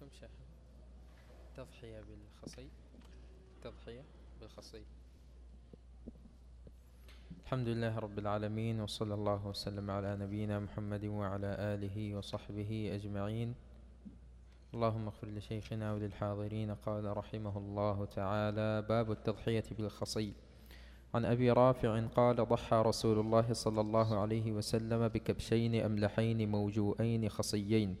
سميتم شيخ تضحية بالخصي. تضحية بالخصي. الحمد لله رب العالمين وصلى الله وسلم على نبينا محمد وعلى آله وصحبه أجمعين. اللهم اغفر لشيخنا وللحاضرين قال رحمه الله تعالى باب التضحية بالخصي. عن أبي رافع قال ضحى رسول الله صلى الله عليه وسلم بكبشين أملحين موجوئين خصيين.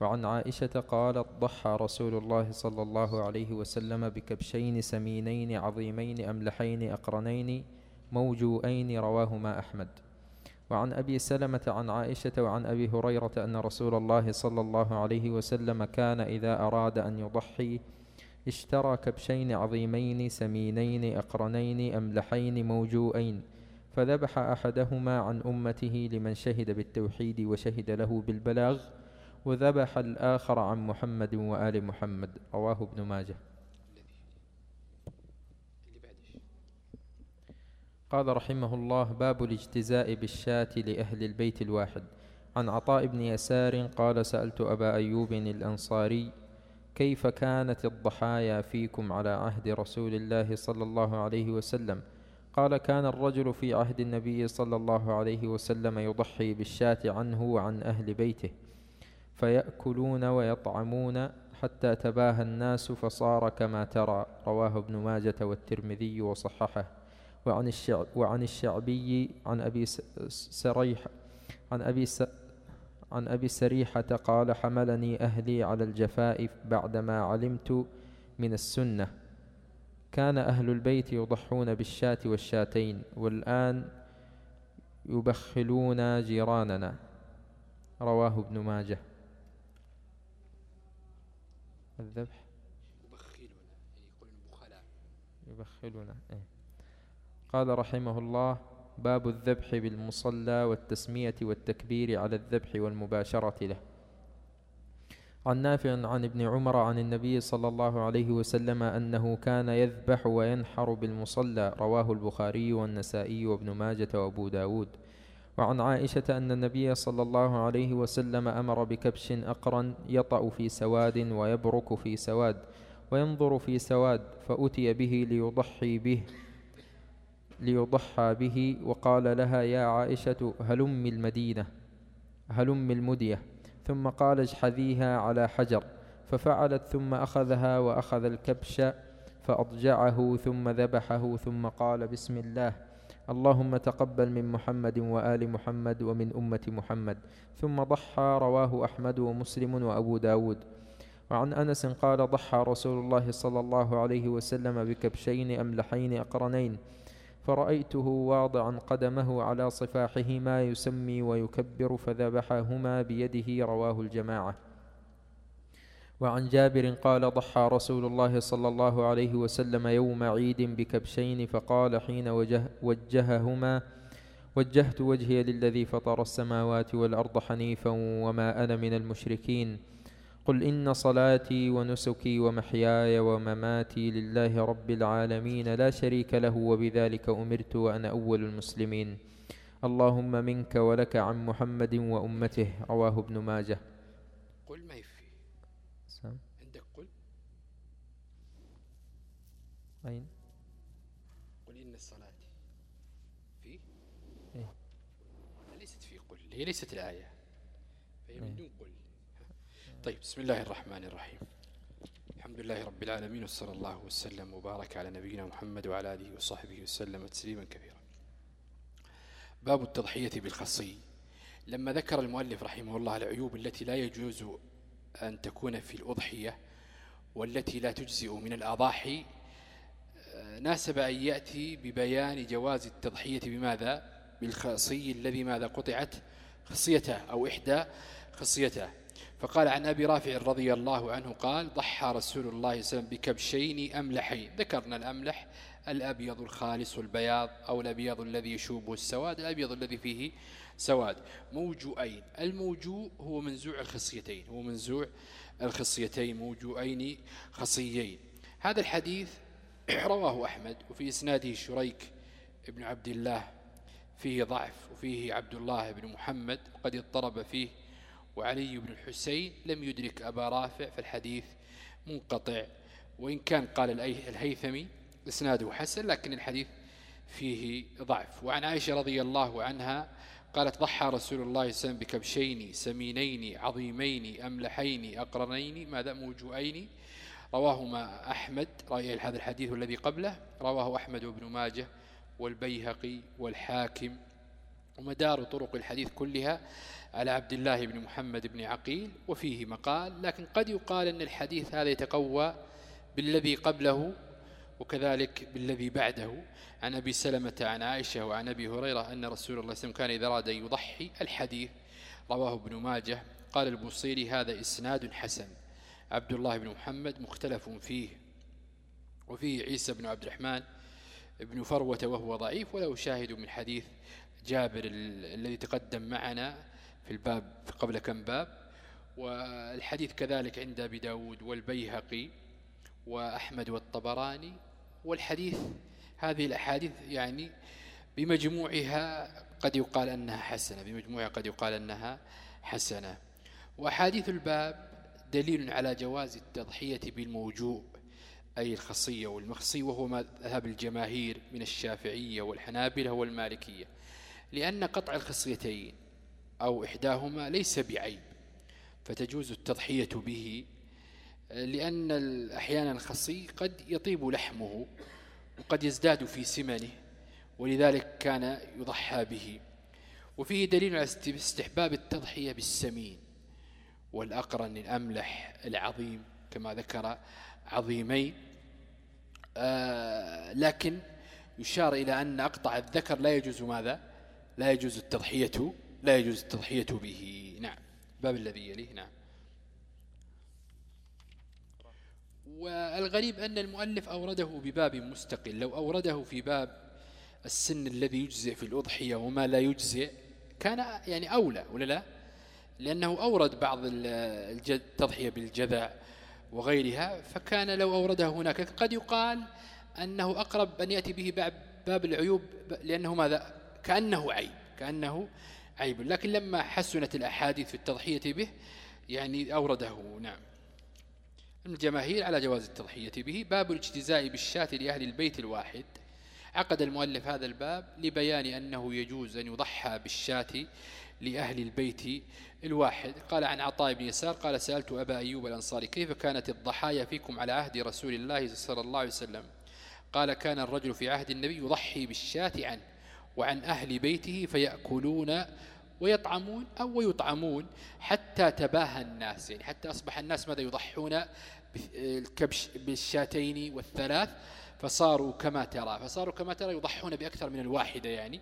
وعن عائشة قالت ضحى رسول الله صلى الله عليه وسلم بكبشين سمينين عظيمين أملحين أقرنين موجوئين رواهما أحمد. وعن أبي سلمة عن عائشة وعن أبي هريرة أن رسول الله صلى الله عليه وسلم كان إذا أراد أن يضحي اشترى كبشين عظيمين سمينين أقرنين أملحين موجوئين فذبح أحدهما عن أمته لمن شهد بالتوحيد وشهد له بالبلاغ وذبح الآخر عن محمد وآل محمد. رواه ابن ماجه. قال رحمه الله باب الاجتزاء بالشاة لأهل البيت الواحد. عن عطاء بن يسار قال سألت أبا أيوب الأنصاري كيف كانت الضحايا فيكم على عهد رسول الله صلى الله عليه وسلم؟ قال كان الرجل في عهد النبي صلى الله عليه وسلم يضحي بالشاة عنه وعن أهل بيته. فيأكلون ويطعمون حتى تباهى الناس فصار كما ترى. رواه ابن ماجة والترمذي وصححه. وعن الشعب وعن الشعبي عن أبي سريح عن أبي عن أبي سريحة قال حملني أهلي على الجفاء بعدما علمت من السنة. كان أهل البيت يضحون بالشاة والشاتين والآن يبخلون جيراننا. رواه ابن ماجة. الذبح؟ يبخلون يقولون بخلاء. يبخلون إيه. قال رحمه الله باب الذبح بالمصلى والتسمية والتكبير على الذبح والمباشرة له. عن نافع عن ابن عمر عن النبي صلى الله عليه وسلم أنه كان يذبح وينحر بالمصلى رواه البخاري والنسائي وابن ماجة وأبو داود. وعن عائشة أن النبي صلى الله عليه وسلم أمر بكبش أقرا يطأ في سواد ويبرك في سواد وينظر في سواد فأتي به ليضحي به ليضحى به وقال لها يا عائشة هلم المدينة هلم المدية. ثم قال اجحذيها على حجر ففعلت ثم أخذها وأخذ الكبش فأضجعه ثم ذبحه ثم قال بسم الله. اللهم تقبل من محمد وآل محمد ومن أمة محمد. ثم ضحى رواه أحمد ومسلم وأبو داود. وعن أنس قال ضحى رسول الله صلى الله عليه وسلم بكبشين أملحين أقرنين. فرأيته واضعا قدمه على صفاحهما يسمي ويكبر فذبحهما بيده رواه الجماعة. وعن جابر قال ضحى رسول الله صلى الله عليه وسلم يوم عيد بكبشين فقال حين وجه وجههما وجهت وجهي للذي فطر السماوات والأرض حنيفا وما أنا من المشركين. قل إن صلاتي ونسكي ومحياي ومماتي لله رب العالمين لا شريك له وبذلك أمرت وأنا أول المسلمين. اللهم منك ولك عن محمد وأمته رواه ابن ماجه. قل ما يفي سام عندك قل أين؟ قل إن الصلاة في إيه. ليست في قل هي ليست الآية فهي من إيه. دون قل. طيب بسم الله الرحمن الرحيم. الحمد لله رب العالمين وصلى الله وسلم وبارك على نبينا محمد وعلى آله وصحبه وسلم تسليما كثيرا. باب التضحية بالخصي. لما ذكر المؤلف رحمه الله العيوب التي لا يجوز أن تكون في الأضحية والتي لا تجزئ من الأضاحي ناسب أن يأتي ببيان جواز التضحية بماذا؟ بالخصي الذي ماذا قطعت خصيته أو إحدى خصيته. فقال عن أبي رافع رضي الله عنه قال ضحى رسول الله صلى الله عليه وسلم بكبشين أملحين ذكرنا الأملح الأبيض الخالص البياض أو الأبيض الذي يشوبه السواد. الأبيض الذي فيه سواد. موجوئين الموجوء هو منزوع الخصيتين. هو منزوع الخصيتين. موجوئين خصيين. هذا الحديث رواه أحمد وفي إسناده شريك ابن عبد الله فيه ضعف وفيه عبد الله بن محمد قد اضطرب فيه وعلي بن الحسين لم يدرك أبا رافع فالحديث منقطع. وإن كان قال الهيثمي إسناده حسن لكن الحديث فيه ضعف. وعن عائشة رضي الله عنها قالت ضحى رسول الله صلى الله عليه وسلم بكبشين سمينين عظيمين أملحين أقرنين ماذا؟ موجوئين رواهما أحمد رأي هذا الحديث الذي قبله رواه أحمد وابن ماجه والبيهقي والحاكم ومدار طرق الحديث كلها على عبد الله بن محمد بن عقيل وفيه مقال لكن قد يقال أن الحديث هذا يتقوى بالذي قبله وكذلك بالذي بعده. عن أبي سلمة عن عائشة وعن أبي هريرة أن رسول الله وسلم كان إذا أراد يضحي الحديث رواه ابن ماجه. قال البوصيري هذا إسناد حسن. عبد الله بن محمد مختلف فيه وفيه عيسى بن عبد الرحمن ابن فروة وهو ضعيف وله شاهد من حديث جابر الذي تقدم معنا في الباب قبل كم باب. والحديث كذلك عند أبي داود والبيهقي وأحمد والطبراني. والحديث هذه الأحاديث يعني بمجموعها قد يقال أنها حسنة بمجموعها قد يقال أنها حسنة. وأحاديث الباب دليل على جواز التضحية بالموجوء أي الخصية والمخصي وهو مذهب الجماهير من الشافعية والحنابلة والمالكية. لأن قطع الخصيتين أو إحداهما ليس بعيب فتجوز التضحية به لأن أحيانا الخصي قد يطيب لحمه وقد يزداد في سمنه ولذلك كان يضحى به. وفيه دليل على استحباب التضحية بالسمين والأقرن الأملح العظيم كما ذكر عظيمين آه لكن يشار إلى أن أقطع الذكر لا يجوز ماذا؟ لا يجوز التضحية لا يجوز التضحية به. نعم. باب الذي يليه. نعم. والغريب أن المؤلف أورده بباب مستقل. لو أورده في باب السن الذي يجزئ في الأضحية وما لا يجزئ كان يعني أولى ولا لا؟ لأنه أورد بعض التضحية بالجذع وغيرها فكان لو أورده هناك قد يقال أنه أقرب أن يأتي به باب العيوب لأنه ماذا؟ كأنه عيب كأنه عيب. لكن لما حسنت الأحاديث في التضحية به يعني أورده نعم. الجماهير على جواز التضحية به. باب الاجتزاء بالشاة لأهل البيت الواحد. عقد المؤلف هذا الباب لبيان أنه يجوز أن يضحى بالشاة لأهل البيت الواحد. قال عن عطاء بن يسار قال سألت أبا أيوب الأنصاري كيف كانت الضحايا فيكم على عهد رسول الله صلى الله عليه وسلم؟ قال كان الرجل في عهد النبي يضحي بالشاة عنه وعن أهل بيته فيأكلون ويطعمون أو ويطعمون حتى تباهى الناس. يعني حتى أصبح الناس ماذا يضحون بالكبش بالشاتين والثلاث فصاروا كما ترى. فصاروا كما ترى يضحون بأكثر من الواحدة يعني.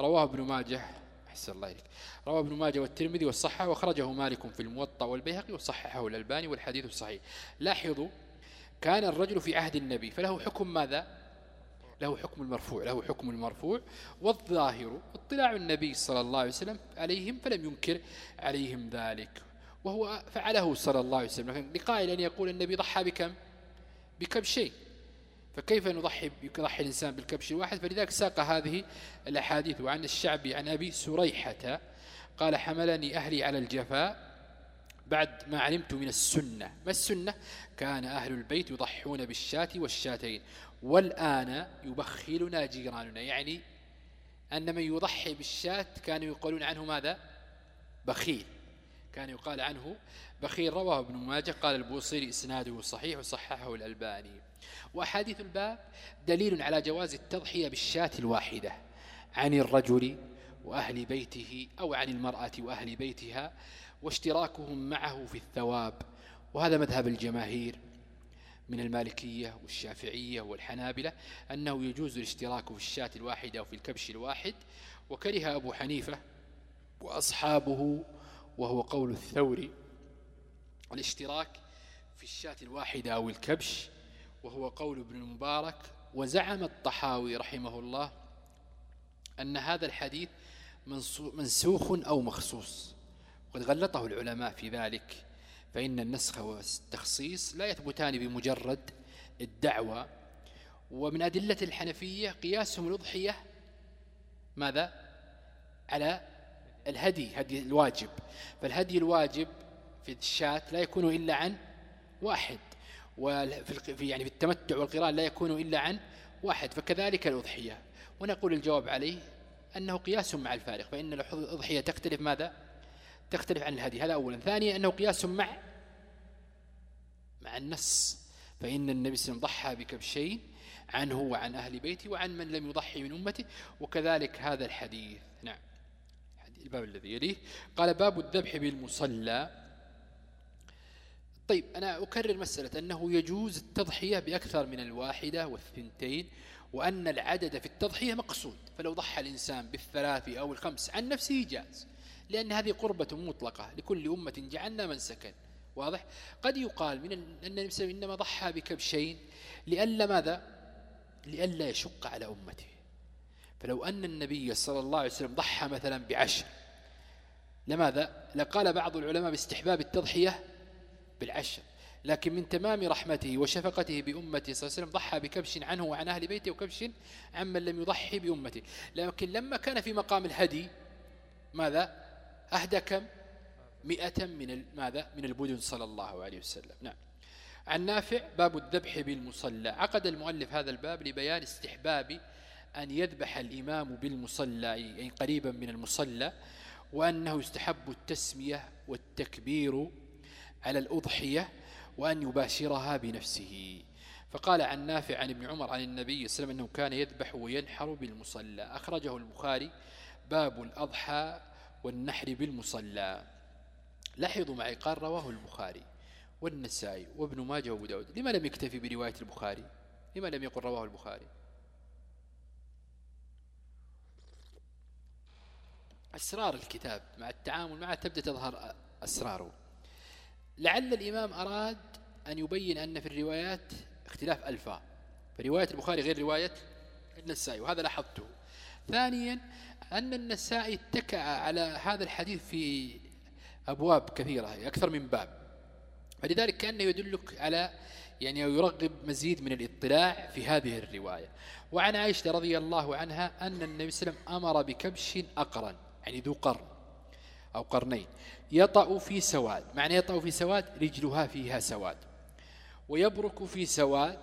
رواه ابن ماجه. أحسن الله إليك. رواه ابن ماجه والترمذي والصحة وخرجه مالك في الموطأ والبيهقي وصححه الألباني والحديث صحيح. لاحظوا كان الرجل في عهد النبي فله حكم ماذا؟ له حكم المرفوع له حكم المرفوع والظاهر اطلاع النبي صلى الله عليه وسلم عليهم فلم ينكر عليهم ذلك. وهو فعله صلى الله عليه وسلم. لقائل أن يقول النبي ضحى بكم؟ بكبشين فكيف نضحي يضحي الإنسان بالكبش الواحد؟ فلذلك ساق هذه الأحاديث وعن الشعبي عن أبي سريحة. قال حملني أهلي على الجفاء بعد ما علمت من السنة. ما السنة؟ كان أهل البيت يضحون بالشاة والشاتين والآن يبخلنا جيراننا. يعني أن من يضحي بالشاة كانوا يقولون عنه ماذا؟ بخيل. كان يقال عنه بخيل. رواه ابن ماجه. قال البوصيري إسناده صحيح وصححه الألباني. وأحاديث الباب دليل على جواز التضحية بالشاة الواحدة عن الرجل وأهل بيته أو عن المرأة وأهل بيتها واشتراكهم معه في الثواب. وهذا مذهب الجماهير من المالكية والشافعية والحنابلة أنه يجوز الاشتراك في الشاة الواحدة وفي الكبش الواحد. وكره أبو حنيفة وأصحابه وهو قول الثوري الاشتراك في الشاة الواحدة أو الكبش وهو قول ابن المبارك وزعم الطحاوي رحمه الله أن هذا الحديث منسوخ أو مخصوص. وقد غلطه العلماء في ذلك فإن النسخ والتخصيص لا يثبتان بمجرد الدعوة. ومن أدلة الحنفية قياسهم الأضحية ماذا؟ على الهدي هدي الواجب. فالهدي الواجب في الشاة لا يكون إلا عن واحد. وفي يعني في التمتع والقران لا يكون إلا عن واحد فكذلك الأضحية. ونقول الجواب عليه أنه قياس مع الفارق فإن الأضحية تختلف ماذا؟ تختلف عن الهدي. هذا أولا. ثانيا أنه قياس مع مع النص. فإن النبي صلى الله عليه وسلم ضحى بكبشين عنه وعن أهل بيته وعن من لم يضحي من أمته وكذلك هذا الحديث. نعم. الباب الذي يليه. قال باب الذبح بالمصلى. طيب أنا أكرر مسألة أنه يجوز التضحية بأكثر من الواحدة والثنتين وأن العدد في التضحية مقصود. فلو ضحى الإنسان بالثلاث أو الخمس عن نفسه جاز لأن هذه قربة مطلقة. لكل أمة جعلنا من سكن. واضح؟ قد يقال من أن النبي إنما ضحى بكبشين لئلا ماذا؟ لئلا يشق على أمته. فلو أن النبي صلى الله عليه وسلم ضحى مثلا بعشر لماذا؟ لقال بعض العلماء باستحباب التضحية بالعشر. لكن من تمام رحمته وشفقته بأمته صلى الله عليه وسلم ضحى بكبش عنه وعن أهل بيته وكبش عمن لم يضحي بأمته. لكن لما كان في مقام الهدي ماذا؟ أهدى كم مئة من ماذا؟ من البدن صلى الله عليه وسلم. نعم. عن نافع باب الذبح بالمصلى. عقد المؤلف هذا الباب لبيان استحباب أن يذبح الإمام بالمصلى يعني قريبا من المصلى وأنه يستحب التسمية والتكبير على الأضحية وأن يباشرها بنفسه. فقال عن نافع عن ابن عمر عن النبي صلى الله عليه وسلم أنه كان يذبح وينحر بالمصلى. أخرجه البخاري باب الأضحى والنحر بالمصلى. لاحظوا معي قال رواه البخاري والنسائي وابن ماجه وأبو داود. لما لم يكتفي برواية البخاري؟ لما لم يقل رواه البخاري؟ أسرار الكتاب مع التعامل معه تبدأ تظهر أسراره. لعل الإمام أراد أن يبين أن في الروايات اختلاف ألفاظ. فرواية البخاري غير رواية النسائي وهذا لاحظته. ثانيا أن النسائي اتكأ على هذا الحديث في أبواب كثيرة أكثر من باب. فلذلك كأنه يدلك على يعني يرغب مزيد من الاطلاع في هذه الرواية. وعن عائشة رضي الله عنها أن النبي صلى الله عليه وسلم أمر بكبش أقرن يعني ذو قرن. أو قرنين يطأ في سواد. معنى يطأ في سواد؟ رجلها فيها سواد. ويبرك في سواد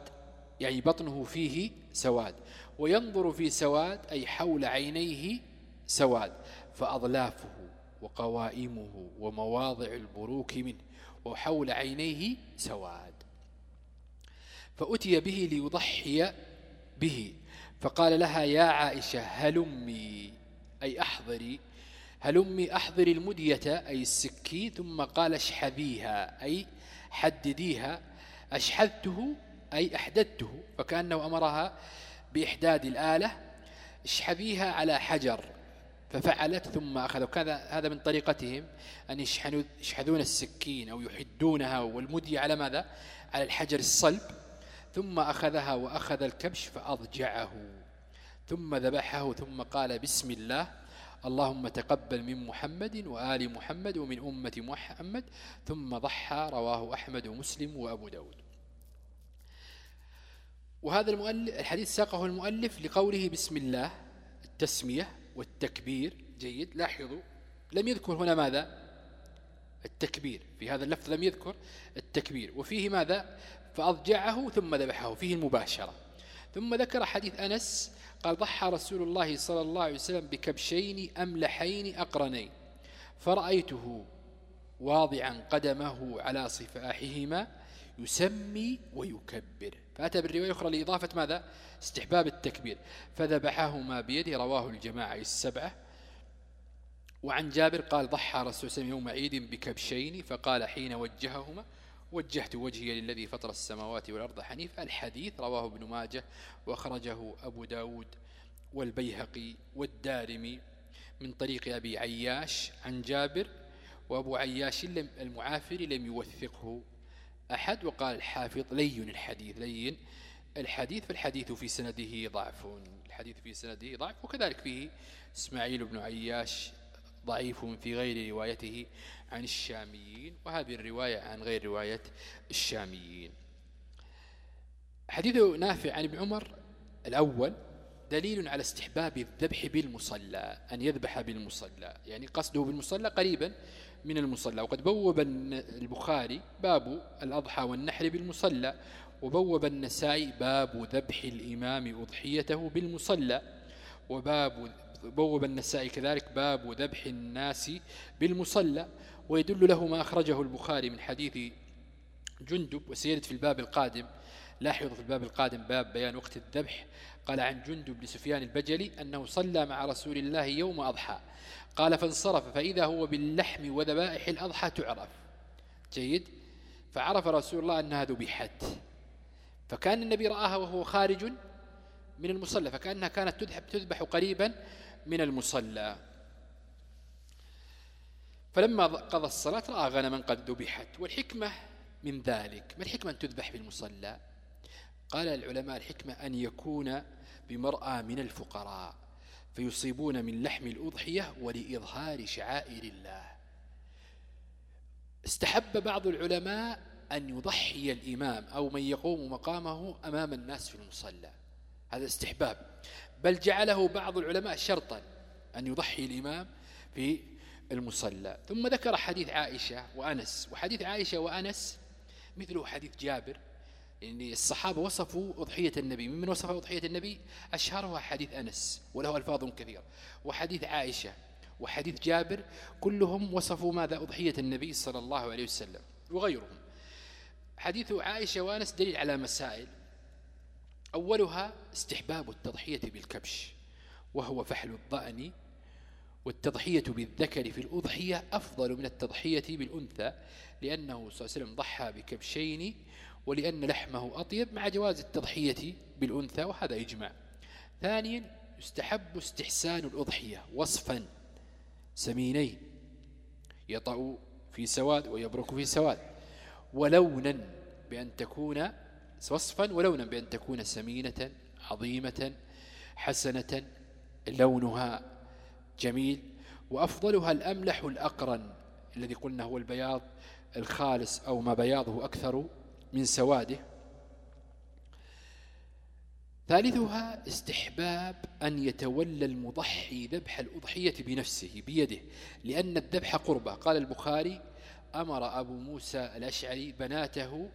يعني بطنه فيه سواد. وينظر في سواد أي حول عينيه سواد. فأضلافه وقوائمه ومواضع البروك منه وحول عينيه سواد. فأتي به ليضحي به. فقال لها يا عائشة هلمي أي أحضري هلمي أحضري المدية؟ أي السكين ثم قال اشحذيها أي حدديها. أشحذته أي أحددته. فكأنه أمرها بإحداد الآلة. اشحذيها على حجر ففعلت ثم أخذ وكذا هذا من طريقتهم أن يشحذون السكين أو يحدونها. والمدية على ماذا؟ على الحجر الصلب. ثم أخذها وأخذ الكبش فأضجعه. ثم ذبحه ثم قال بسم الله. اللهم تقبل من محمد وآل محمد ومن أمة محمد ثم ضحى رواه أحمد ومسلم وأبو داود. وهذا المؤلف الحديث ساقه المؤلف لقوله بسم الله التسمية والتكبير. جيد. لاحظوا لم يذكر هنا ماذا؟ التكبير. في هذا اللفظ لم يذكر التكبير. وفيه ماذا؟ فأضجعه ثم ذبحه. فيه المباشرة. ثم ذكر حديث أنس قال ضحى رسول الله صلى الله عليه وسلم بكبشين أملحين أقرنين فرأيته واضعا قدمه على صفاحهما يسمي ويكبر. فأتى بالرواية الأخرى لإضافة ماذا؟ استحباب التكبير. فذبحهما بيده رواه الجماعة السبعة. وعن جابر قال ضحى رسول الله يوم عيد بكبشين فقال حين وجههما وجهت وجهي للذي فطر السماوات والأرض حنيف. الحديث رواه ابن ماجه وأخرجه أبو داود والبيهقي والدارمي من طريق أبي عياش عن جابر وأبو عياش المعافري لم يوثقه أحد وقال الحافظ لين الحديث لين الحديث فالحديث في سنده ضعف. الحديث في سنده ضعف وكذلك فيه إسماعيل بن عياش ضعيف في غير روايته عن الشاميين وهذه الرواية عن غير رواية الشاميين. حديث نافع عن ابن عمر الأول دليل على استحباب الذبح بالمصلى أن يذبح بالمصلى يعني قصده بالمصلى قريبا من المصلى. وقد بوب البخاري باب الأضحى والنحر بالمصلى وبوب النسائي باب ذبح الإمام أضحيته بالمصلى وباب بوب النسائي كذلك باب ذبح الناس بالمصلى ويدل له ما أخرجه البخاري من حديث جندب وسيرد في الباب القادم لاحظوا في الباب القادم باب بيان وقت الذبح قال عن جندب لسفيان البجلي أنه صلى مع رسول الله يوم أضحى قال فانصرف فإذا هو باللحم وذبائح الأضحى تعرف. جيد؟ فعرف رسول الله أنها ذبحت. فكأن النبي رآها وهو خارج من المصلى فكأنها كانت تذبح قريبا من المصلى. فلما قضى الصلاة رأى غنما قد ذبحت والحكمة من ذلك. ما الحكمة أن تذبح في المصلى؟ قال العلماء الحكمة أن يكون بمرأى من الفقراء فيصيبون من لحم الأضحية ولإظهار شعائر الله. استحب بعض العلماء أن يضحي الإمام أو من يقوم مقامه أمام الناس في المصلى. هذا استحباب. بل جعله بعض العلماء شرطا أن يضحي الإمام في المصلى. ثم ذكر حديث عائشة وأنس وحديث عائشة وأنس مثله حديث جابر يعني الصحابة وصفوا أضحية النبي ممن وصف أضحية النبي؟ أشهرها حديث أنس وله ألفاظ كثيرة. وحديث عائشة وحديث جابر كلهم وصفوا ماذا؟ أضحية النبي صلى الله عليه وسلم وغيرهم. حديث عائشة وأنس دليل على مسائل. أولها استحباب التضحية بالكبش وهو فحل الضأن والتضحية بالذكر في الأضحية أفضل من التضحية بالأنثى لأنه صلى الله عليه وسلم ضحى بكبشين ولأن لحمه أطيب مع جواز التضحية بالأنثى وهذا إجماع. ثانيا يستحب استحسان الأضحية وصفا سمينين يطأ في سواد ويبرك في سواد ولونا بأن تكون وصفا ولونا بأن تكون سمينة عظيمة حسنة لونها جميل وأفضلها الأملح الأقرن الذي قلنا هو البياض الخالص أو ما بياضه أكثر من سواده. ثالثها استحباب أن يتولى المضحي ذبح الأضحية بنفسه بيده لأن الذبح قربة. قال البخاري أمر أبو موسى الأشعري بناته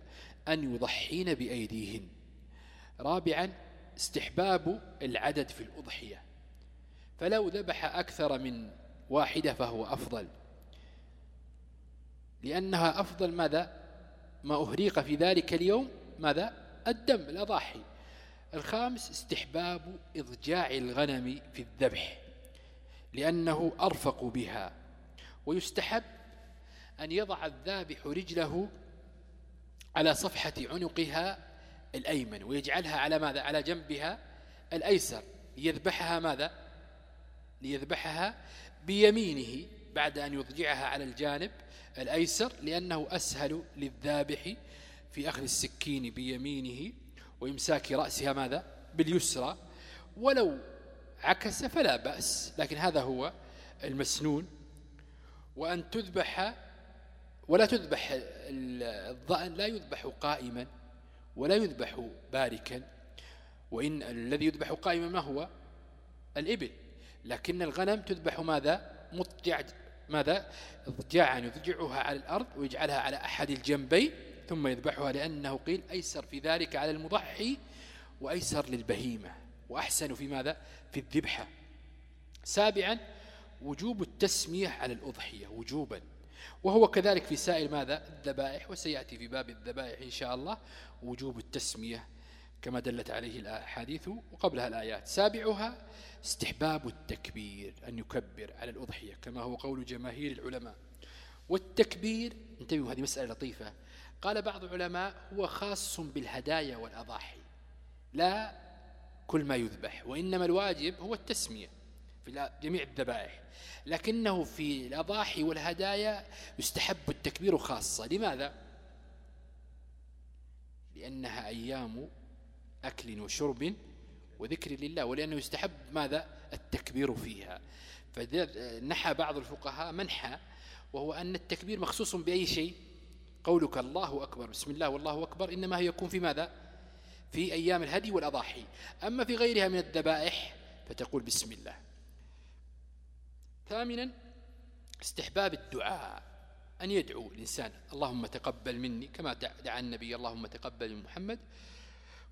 أن يضحين بأيديهن. رابعا استحباب العدد في الأضحية. فلو ذبح أكثر من واحدة فهو أفضل. لأنها أفضل ماذا؟ ما أهريق في ذلك اليوم ماذا؟ الدم الأضاحي. الخامس استحباب إضجاع الغنم في الذبح لأنه أرفق بها. ويستحب أن يضع الذابح رجله على صفحة عنقها الأيمن ويجعلها على ماذا؟ على جنبها الأيسر. ليذبحها ماذا؟ ليذبحها بيمينه بعد أن يضجعها على الجانب الأيسر لأنه أسهل للذابح في أخذ السكين بيمينه وإمساك رأسها ماذا؟ باليسرى. ولو عكس فلا بأس لكن هذا هو المسنون. وأن تذبح ولا تذبح الضأن لا يذبح قائما ولا يذبح باركا. وإن الذي يذبح قائما ما هو؟ الإبل. لكن الغنم تذبح ماذا؟ مضجع ماذا؟ اضجاعا يضجعها على الأرض ويجعلها على أحد الجنبين ثم يذبحها لأنه قيل أيسر في ذلك على المضحي وأيسر للبهيمة. وأحسن في ماذا؟ في الذبحة. سابعا وجوب التسمية على الأضحية وجوبا. وهو كذلك في سائر ماذا؟ الذبائح وسيأتي في باب الذبائح إن شاء الله وجوب التسمية كما دلت عليه الأحاديث وقبلها الآيات. سابعها استحباب التكبير أن يكبر على الأضحية كما هو قول جماهير العلماء. والتكبير انتبهوا هذه مسألة لطيفة. قال بعض العلماء هو خاص بالهدايا والأضاحي لا كل ما يذبح وإنما الواجب هو التسمية. في جميع الذبائح. لكنه في الأضاحي والهدايا يستحب التكبير خاصة. لماذا؟ لأنها أيام أكل وشرب وذكر لله ولأنه يستحب ماذا؟ التكبير فيها. فنحى بعض الفقهاء منحى وهو أن التكبير مخصوص بأي شيء؟ قولك الله أكبر بسم الله والله أكبر إنما يكون في ماذا؟ في أيام الهدي والأضاحي. أما في غيرها من الذبائح فتقول بسم الله. ثامنا استحباب الدعاء أن يدعو الإنسان اللهم تقبل مني كما دعا النبي اللهم تقبل من محمد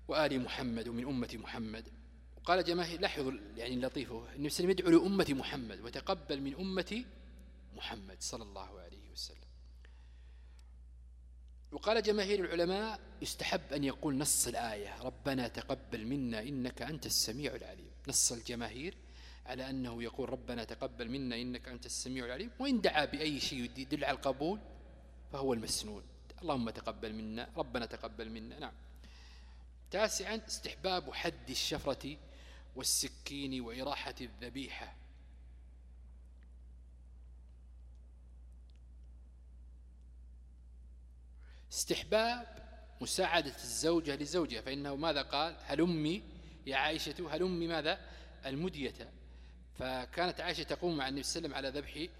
وآل محمد ومن أمة محمد. وقال جماهير لاحظوا يعني اللطيفة النبي صلى الله عليه وسلم يدعو لأمة محمد وتقبل من أمة محمد صلى الله عليه وسلم. وقال جماهير العلماء يستحب أن يقول نص الآية ربنا تقبل منا إنك أنت السميع العليم. نص الجماهير على أنه يقول ربنا تقبل منا إنك أنت السميع العليم وإن دعا بأي شيء يدل على القبول فهو المسنون اللهم تقبل منا ربنا تقبل منا. نعم. تاسعا استحباب حد الشفرة والسكين وإراحة الذبيحة. استحباب مساعدة الزوجة لزوجها فإنه ماذا قال؟ هلمي يا عائشة هلمي ماذا؟ المدية. فكانت عائشة تقوم مع النبي صلى الله عليه وسلم على ذبح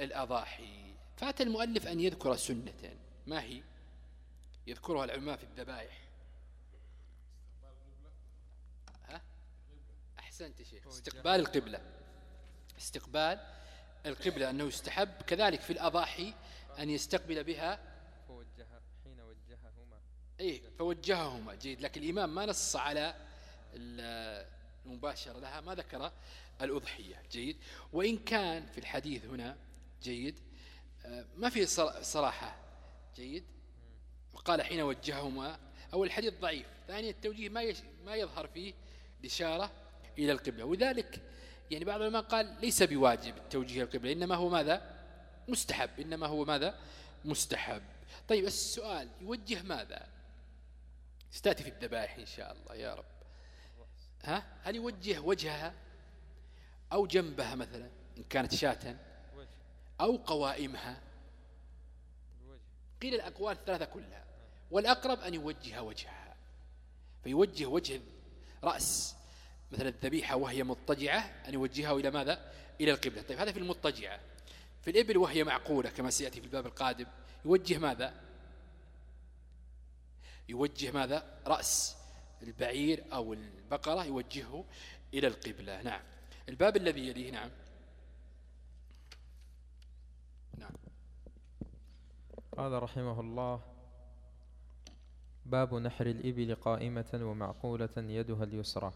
الأضاحي. فات المؤلف أن يذكر سنة ما هي؟ يذكرها العلماء في الذبائح. أحسنت شيخ. استقبال القبلة. استقبال القبلة أنه يستحب كذلك في الأضاحي أن يستقبل بها. حين وجههما. إيه فوجههما. جيد. لكن الإمام ما نص على المباشرة لها. ما ذكر الأضحية. جيد. وإن كان في الحديث هنا جيد. آه، ما في صراحة. جيد. وقال حين وجههما. أول الحديث ضعيف. ثانيا التوجيه ما ما يظهر فيه الإشارة إلى القبلة. وذلك يعني بعض العلماء قال ليس بواجب التوجيه القبلة. إنما هو ماذا؟ مستحب. إنما هو ماذا؟ مستحب. طيب السؤال يوجه ماذا؟ ستأتي في الذبائح إن شاء الله يا رب. ها؟ هل يوجه وجهها؟ أو جنبها مثلا إن كانت شاة أو قوائمها. قيل الأقوال الثلاثة كلها. والأقرب أن يوجه وجهها. فيوجه وجه رأس مثلا الذبيحة وهي مضطجعة أن يوجهها إلى ماذا؟ إلى القبلة. طيب هذا في المضطجعة. في الإبل وهي معقولة كما سيأتي في الباب القادم. يوجه ماذا؟ يوجه ماذا؟ رأس. البعير أو البقرة يوجهه إلى القبلة. نعم. الباب الذي يليه نعم. نعم. قال رحمه الله باب نحر الإبل قائمة ومعقولة يدها اليسرى.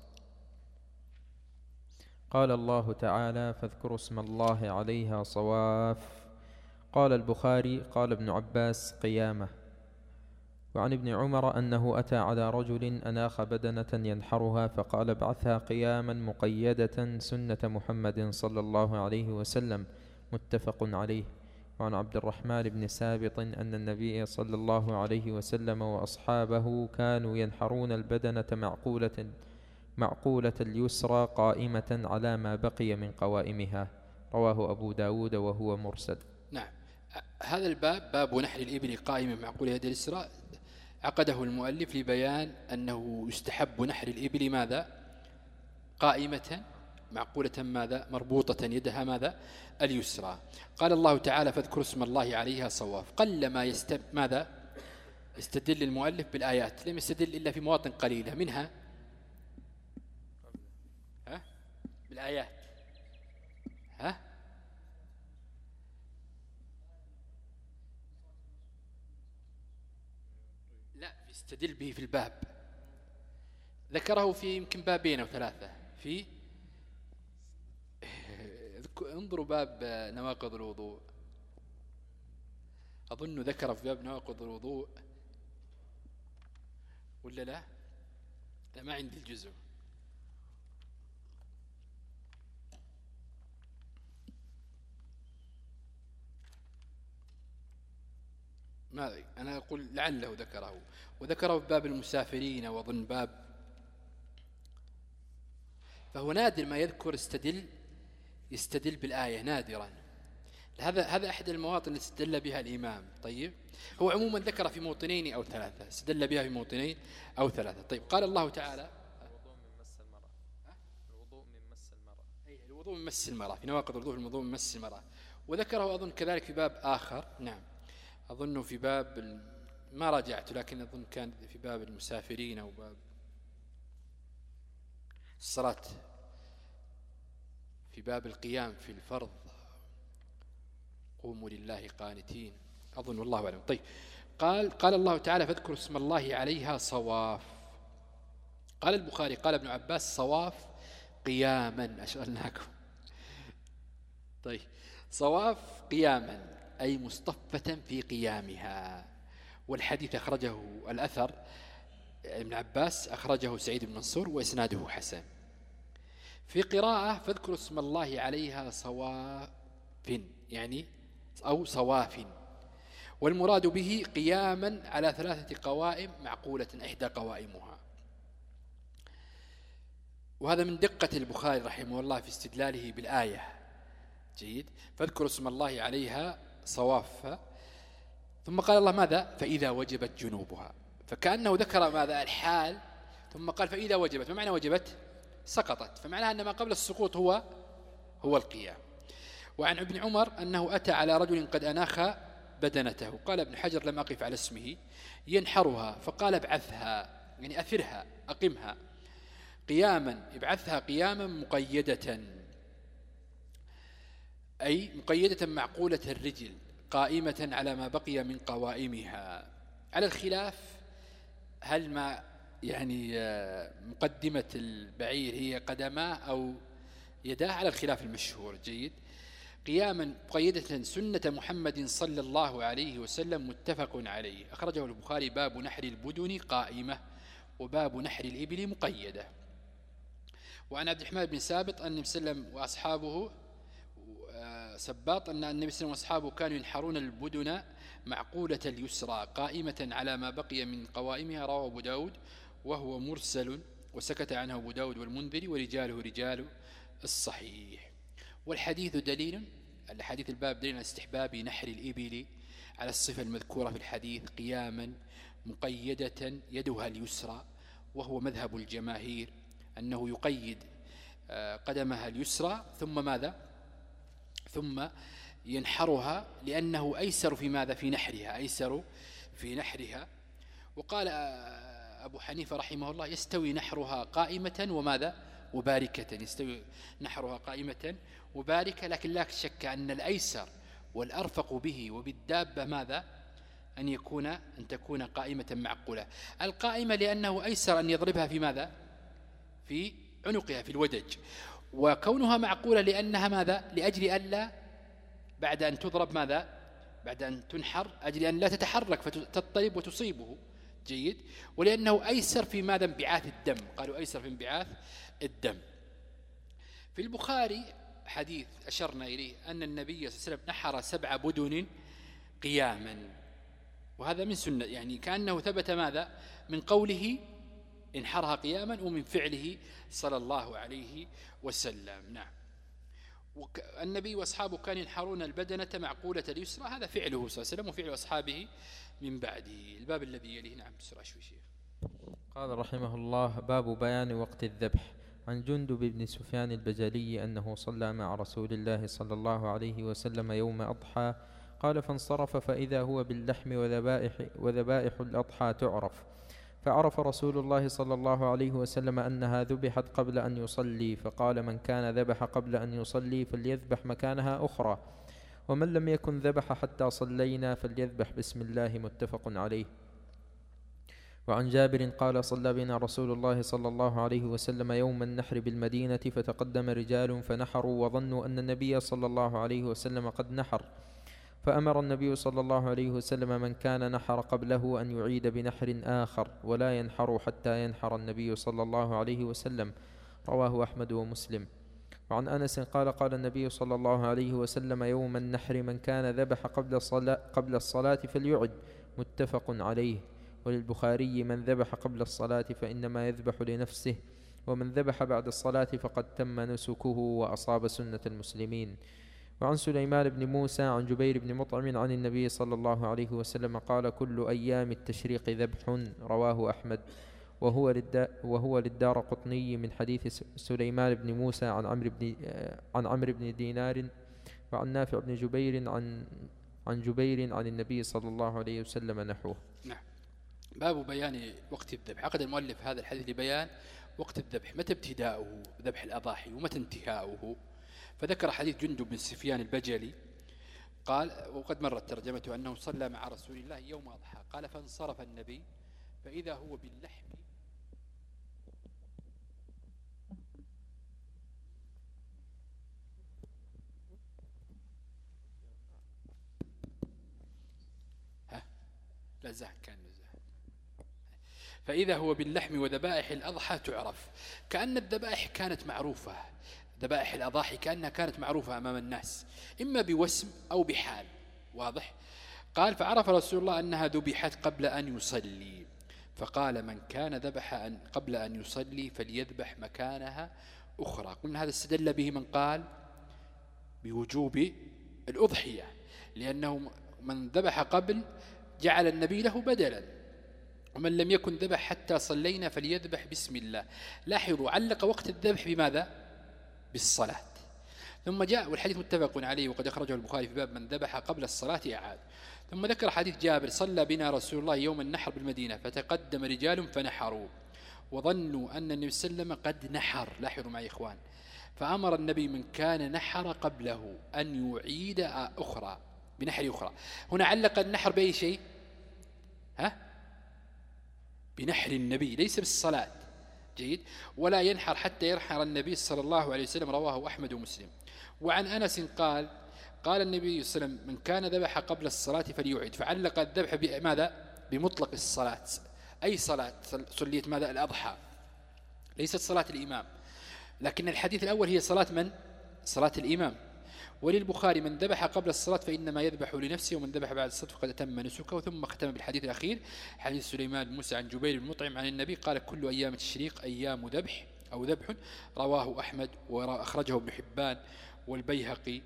قال الله تعالى فاذكروا اسم الله عليها صواف. قال البخاري قال ابن عباس قيامة. وعن ابن عمر أنه أتى على رجل أناخ بدنة ينحرها فقال ابعثها قياما مقيدة سنة محمد صلى الله عليه وسلم متفق عليه. وعن عبد الرحمن بن سابط أن النبي صلى الله عليه وسلم وأصحابه كانوا ينحرون البدنة معقولة معقولة اليسرى قائمة على ما بقي من قوائمها. رواه أبو داود وهو مرسل. نعم. هذا الباب باب نحر الإبل قائمة معقولة يد اليسرى عقده المؤلف لبيان أنه يستحب نحر الإبل ماذا؟ قائمة معقولة ماذا؟ مربوطة يدها ماذا؟ اليسرى. قال الله تعالى فاذكر اسم الله عليها صواف. قل ما يست ماذا؟ يستدل المؤلف بالآيات لم يستدل إلا في مواطن قليلة منها؟ ها؟ بالآيات ها يستدل به في الباب. ذكره في يمكن بابين أو ثلاثة. في انظروا باب نواقض الوضوء. أظن ذكر في باب نواقض الوضوء. ولا لا؟ لا ما عندي الجزء. ما أنا أقول لعله ذكره. وذكره في باب المسافرين وظن باب فهو نادر ما يذكر استدل يستدل بالآية نادرا. هذا هذا أحد المواطن اللي استدل بها الإمام. طيب هو عموما ذكر في موطنين أو ثلاثة استدل بها في موطنين أو ثلاثة. طيب قال الله تعالى الوضوء من مس المرأة. الوضوء من مس المرأة. أي الوضوء من مس المرأة في نواقض الوضوء الوضوء من مس المرأة. وذكره أظن كذلك في باب آخر. نعم. أظن في باب ما راجعت لكن أظن كان في باب المسافرين أو باب الصلاة. في باب القيام في الفرض. قوموا لله قانتين. أظن والله أعلم. طيب قال قال الله تعالى فاذكروا اسم الله عليها صواف. قال البخاري قال ابن عباس صواف قياما. أشغلناكم. طيب صواف قياما. أي مصطفة في قيامها. والحديث أخرجه الأثر ابن عباس أخرجه سعيد بن منصور وإسناده حسن. في قراءة فاذكروا اسم الله عليها صواف يعني أو صواف والمراد به قياما على ثلاثة قوائم معقولة إحدى قوائمها. وهذا من دقة البخاري رحمه الله في استدلاله بالآية. جيد. فاذكروا اسم الله عليها صواف. ثم قال الله ماذا؟ فإذا وجبت جنوبها. فكأنه ذكر ماذا؟ الحال. ثم قال فإذا وجبت. ما معنى وجبت؟ سقطت. فمعناها أن ما قبل السقوط هو هو القيام. وعن ابن عمر أنه أتى على رجل قد أناخ بدنته. قال ابن حجر لم أقف على اسمه. ينحرها. فقال ابعثها. يعني أثرها أقمها. قياما. ابعثها قياما مقيدة. أي مقيدة معقولة الرجل قائمة على ما بقي من قوائمها. على الخلاف هل ما يعني آه، مقدمة البعير هي قدماه أو يداه؟ على الخلاف المشهور جيد. قياما قيدة سنة محمد صلى الله عليه وسلم متفق عليه. أخرجه البخاري باب نحر البدن قائمة وباب نحر الإبل مقيدة. وعن عبد الرحمن بن ثابت أن وسلم وأصحابه سباط أن النبي صلى الله عليه وسلم وأصحابه كانوا ينحرون البدن معقولة اليسرى قائمة على ما بقي من قوائمها رواه أبو داود وهو مرسل وسكت عنه أبو داود والمنذري ورجاله رجال الصحيح. والحديث دليل الحديث الباب دليل على استحباب نحر الإبل على الصفة المذكورة في الحديث قياما مقيدة يدها اليسرى وهو مذهب الجماهير أنه يقيد آه، قدمها اليسرى ثم ماذا؟ ثم ينحرها لأنه أيسر في ماذا؟ في نحرها أيسر في نحرها. وقال آه، أبو حنيفة رحمه الله يستوي نحرها قائمة وماذا؟ وباركة يستوي نحرها قائمة وباركة لكن لا شك أن الأيسر والأرفق به وبالدابة ماذا؟ أن يكون أن تكون قائمة معقولة. القائمة لأنه أيسر أن يضربها في ماذا؟ في عنقها في الودج. وكونها معقولة لأنها ماذا؟ لأجل ألا بعد أن تضرب ماذا؟ بعد أن تنحر أجل أن لا تتحرك فتضطرب وتصيبه. جيد. ولأنه أيسر في ماذا؟ انبعاث الدم. قالوا أيسر في انبعاث الدم. في البخاري حديث أشرنا إليه أن النبي صلى الله عليه وسلم نحر سبع بدن قياما. وهذا من سنة يعني كأنه ثبت ماذا؟ من قوله انحرها قياما ومن فعله صلى الله عليه وسلم. نعم. النبي وأصحابه كانوا ينحرون البدنة معقولة اليسرى هذا فعله صلى الله عليه وسلم وفعل أصحابه من بعده. الباب الذي يليه نعم بسرعة شوي شيخ. قال رحمه الله باب بيان وقت الذبح. عن جندب بن سفيان البجلي أنه صلى مع رسول الله صلى الله عليه وسلم يوم أضحى قال فانصرف فإذا هو باللحم وذبائح, وذبائح الأضحى تعرف. فعرف رسول الله صلى الله عليه وسلم أنها ذبحت قبل أن يصلي فقال من كان ذبح قبل أن يصلي فليذبح مكانها أخرى ومن لم يكن ذبح حتى صلينا فليذبح بسم الله متفق عليه. وعن جابر قال صلى بنا رسول الله صلى الله عليه وسلم يوم النحر بالمدينة فتقدم رجال فنحروا وظنوا أن النبي صلى الله عليه وسلم قد نحر. فأمر النبي صلى الله عليه وسلم من كان نحر قبله أن يعيد بنحر آخر ولا ينحر حتى ينحر النبي صلى الله عليه وسلم. رواه أحمد ومسلم. وعن أنس قال قال النبي صلى الله عليه وسلم يوم النحر من كان ذبح قبل الصلاة, قبل الصلاة فليعد. متفق عليه. وللبخاري من ذبح قبل الصلاة فإنما يذبح لنفسه ومن ذبح بعد الصلاة فقد تم نسكه وأصاب سنة المسلمين. وعن سليمان بن موسى عن جبير بن مطعم عن النبي صلى الله عليه وسلم قال كل أيام التشريق ذبح رواه أحمد. وهو للدار, وهو للدار قطني من حديث سليمان بن موسى عن عمرو بن عن عمرو بن دينار وعن نافع بن جبير عن عن جبير عن النبي صلى الله عليه وسلم نحوه. نعم. باب بيان وقت الذبح. عقد المؤلف هذا الحديث لبيان وقت الذبح. متى ابتداؤه ذبح الأضاحي؟ ومتى انتهاؤه؟ فذكر حديث جندب بن سفيان البجلي قال وقد مرت ترجمته أنه صلى مع رسول الله يوم أضحى قال فانصرف النبي فإذا هو باللحم. ها؟ كان فإذا هو باللحم وذبائح الأضحى تعرف كأن الذبائح كانت معروفة. ذبائح الأضاحي كأنها كانت معروفة أمام الناس إما بوسم أو بحال واضح؟ قال فعرف رسول الله أنها ذبحت قبل أن يصلي. فقال من كان ذبح أن قبل أن يصلي فليذبح مكانها أخرى. قلنا هذا استدل به من قال بوجوب الأضحية لأنه من ذبح قبل جعل النبي له بدلا ومن لم يكن ذبح حتى صلينا فليذبح بسم الله. لاحظوا علق وقت الذبح بماذا؟ بالصلاة. ثم جاء والحديث متفق عليه وقد أخرجه البخاري في باب من ذبح قبل الصلاة أعاد. ثم ذكر حديث جابر صلى بنا رسول الله يوم النحر بالمدينة فتقدم رجال فنحروا. وظنوا أن النبي صلى الله عليه وسلم قد نحر. لاحظوا معي إخوان. فأمر النبي من كان نحر قبله أن يعيد أخرى بنحر أخرى. هنا علق النحر بأي شيء؟ ها؟ بنحر النبي ليس بالصلاة. جيد ولا ينحر حتى يرحر النبي صلى الله عليه وسلم رواه أحمد ومسلم. وعن أنس قال قال النبي صلى الله عليه وسلم من كان ذبح قبل الصلاة فليعد. فعلق الذبح بماذا بمطلق الصلاة. أي صلاة؟ صليت ماذا؟ الأضحى. ليست صلاة الإمام. لكن الحديث الأول هي صلاة من؟ صلاة الإمام. وللبخاري من ذبح قبل الصلاة فإنما يذبح لنفسه ومن ذبح بعد الصلاة فقد أتم نسكه ثم ختم بالحديث الأخير. حديث سليمان بن موسى عن جبير بن مطعم عن النبي قال كل أيام التشريق أيام ذبح أو ذبح. رواه أحمد وأخرجه ابن حبان والبيهقي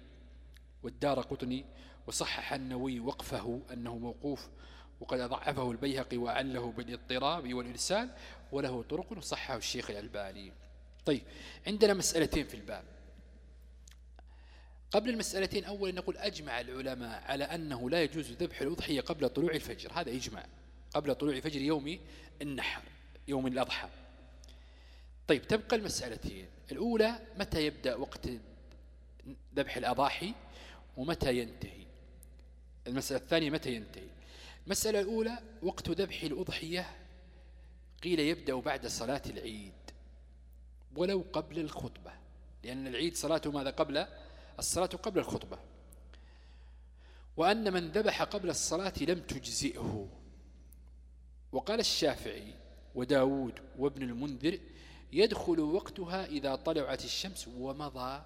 والدار قطني. وصحح النووي وقفه أنه موقوف وقد ضعفه البيهقي وعله بالاضطراب والإرسال وله طرق. وصحه الشيخ الألباني. طيب عندنا مسألتين في الباب. قبل المسألتين أولا نقول أجمع العلماء على أنه لا يجوز ذبح الأضحية قبل طلوع الفجر. هذا إجماع. قبل طلوع فجر يوم النحر يوم الأضحى. طيب تبقى المسألتين. الأولى متى يبدأ وقت ذبح الأضاحي ومتى ينتهي؟ المسألة الثانية متى ينتهي؟ المسألة الأولى وقت ذبح الأضحية قيل يبدأ بعد صلاة العيد ولو قبل الخطبة. لأن العيد صلاته ماذا قبل؟ الصلاة قبل الخطبة. وأن من ذبح قبل الصلاة لم تجزئه. وقال الشافعي وداود وابن المنذر يدخل وقتها إذا طلعت الشمس ومضى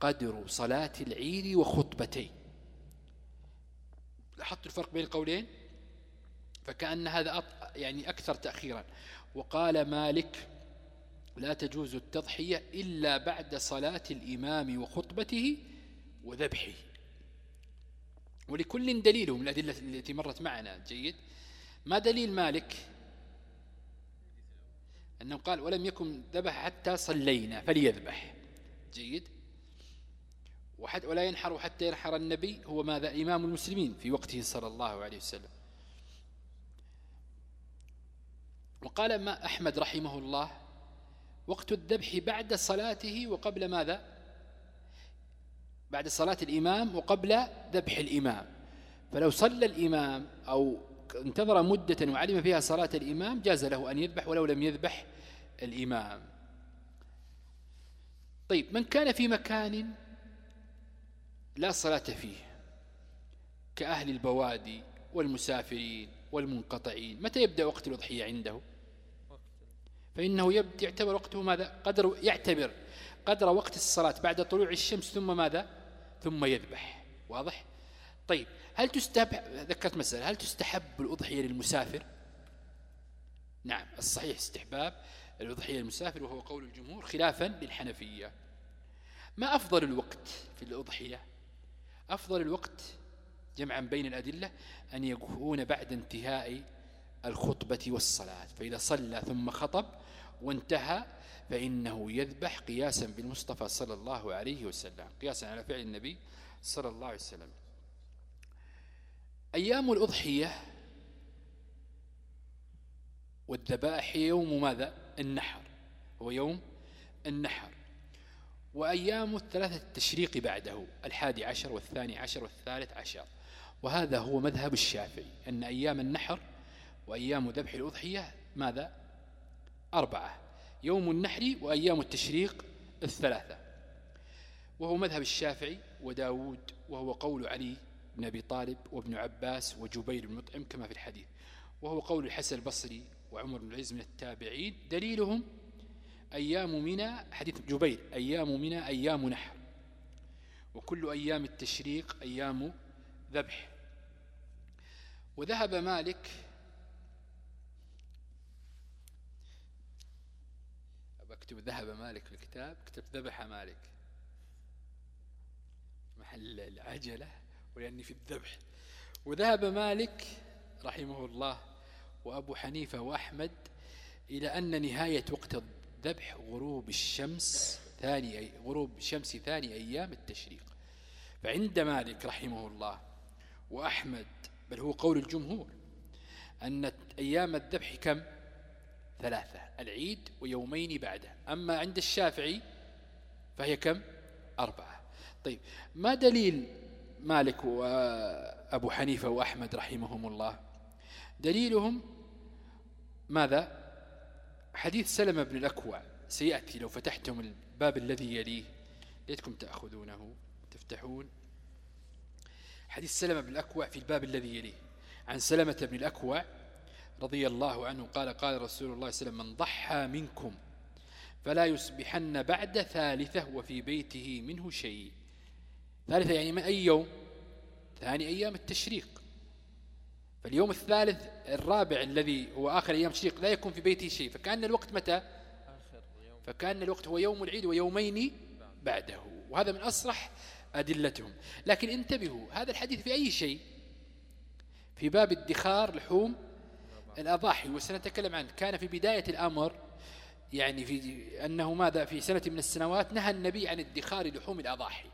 قدر صلاة العيد وخطبتين. لاحظت الفرق بين القولين؟ فكأن هذا يعني أكثر تأخيرا. وقال مالك لا تجوز التضحية إلا بعد صلاة الإمام وخطبته وذبحه. ولكل دليله من الأدلة التي مرت معنا. جيد. ما دليل مالك؟ أنه قال ولم يكن ذبح حتى صلينا فليذبح. جيد. ولا ينحر حتى ينحر النبي هو ماذا؟ إمام المسلمين في وقته صلى الله عليه وسلم. وقال ما أحمد رحمه الله وقت الذبح بعد صلاته وقبل ماذا؟ بعد صلاة الإمام وقبل ذبح الإمام. فلو صلى الإمام أو انتظر مدة وعلم فيها صلاة الإمام جاز له أن يذبح ولو لم يذبح الإمام. طيب من كان في مكان لا صلاة فيه؟ كأهل البوادي والمسافرين والمنقطعين. متى يبدأ وقت الأضحية عنده؟ فإنه يعتبر وقته ماذا؟ قدر يعتبر. قدر وقت الصلاة بعد طلوع الشمس ثم ماذا؟ ثم يذبح. واضح؟ طيب هل تستحب ذكرت مسألة هل تستحب الأضحية للمسافر؟ نعم الصحيح استحباب الأضحية للمسافر وهو قول الجمهور خلافا للحنفية. ما أفضل الوقت في الأضحية؟ أفضل الوقت جمعا بين الأدلة أن يكون بعد انتهاء الخطبة والصلاة. فإذا صلى ثم خطب وانتهى فإنه يذبح قياسا بالمصطفى صلى الله عليه وسلم. قياسا على فعل النبي صلى الله عليه وسلم. أيام الأضحية والذبائح يوم ماذا؟ النحر. هو يوم النحر. وأيام الثلاثة التشريق بعده الحادي عشر والثاني عشر والثالث عشر. وهذا هو مذهب الشافعي أن أيام النحر وأيام ذبح الأضحية ماذا؟ أربعة. يوم النحر وأيام التشريق الثلاثة. وهو مذهب الشافعي وداود وهو قول علي بن أبي طالب وابن عباس وجبير بن مطعم كما في الحديث. وهو قول الحسن البصري وعمر بن العز من التابعين. دليلهم أيام منى حديث جبير أيام منى أيام نحر. وكل أيام التشريق أيام ذبح. وذهب مالك أكتب ذهب مالك في الكتاب كتب ذبح مالك. محل العجلة ولأني في الذبح. وذهب مالك رحمه الله وأبو حنيفة وأحمد إلى أن نهاية وقت الذبح غروب الشمس ثاني غروب شمس ثاني أيام التشريق. فعند مالك رحمه الله وأحمد بل هو قول الجمهور أن أيام الذبح كم؟ ثلاثة العيد ويومين بعده. أما عند الشافعي فهي كم؟ أربعة. طيب ما دليل مالك وأبو حنيفة وأحمد رحمهم الله؟ دليلهم ماذا؟ حديث سلمة بن الأكوع سيأتي لو فتحتم الباب الذي يليه. ليتكم تأخذونه تفتحون. حديث سلمة بن الأكوع في الباب الذي يليه. عن سلمة بن الأكوع رضي الله عنه قال قال رسول الله صلى الله عليه وسلم من ضحى منكم فلا يصبحن بعد ثالثة وفي بيته منه شيء. ثالثة يعني من أي يوم؟ ثاني أيام التشريق. فاليوم الثالث الرابع الذي هو آخر أيام التشريق لا يكون في بيته شيء فكأن الوقت متى؟ فكأن الوقت هو يوم العيد ويومين بعده وهذا من أصرح أدلتهم. لكن انتبهوا هذا الحديث في أي شيء؟ في باب الدخار لحوم الأضاحي وسنتكلم عنه. كان في بداية الأمر يعني في أنه ماذا في سنة من السنوات نهى النبي عن ادخار لحوم الأضاحي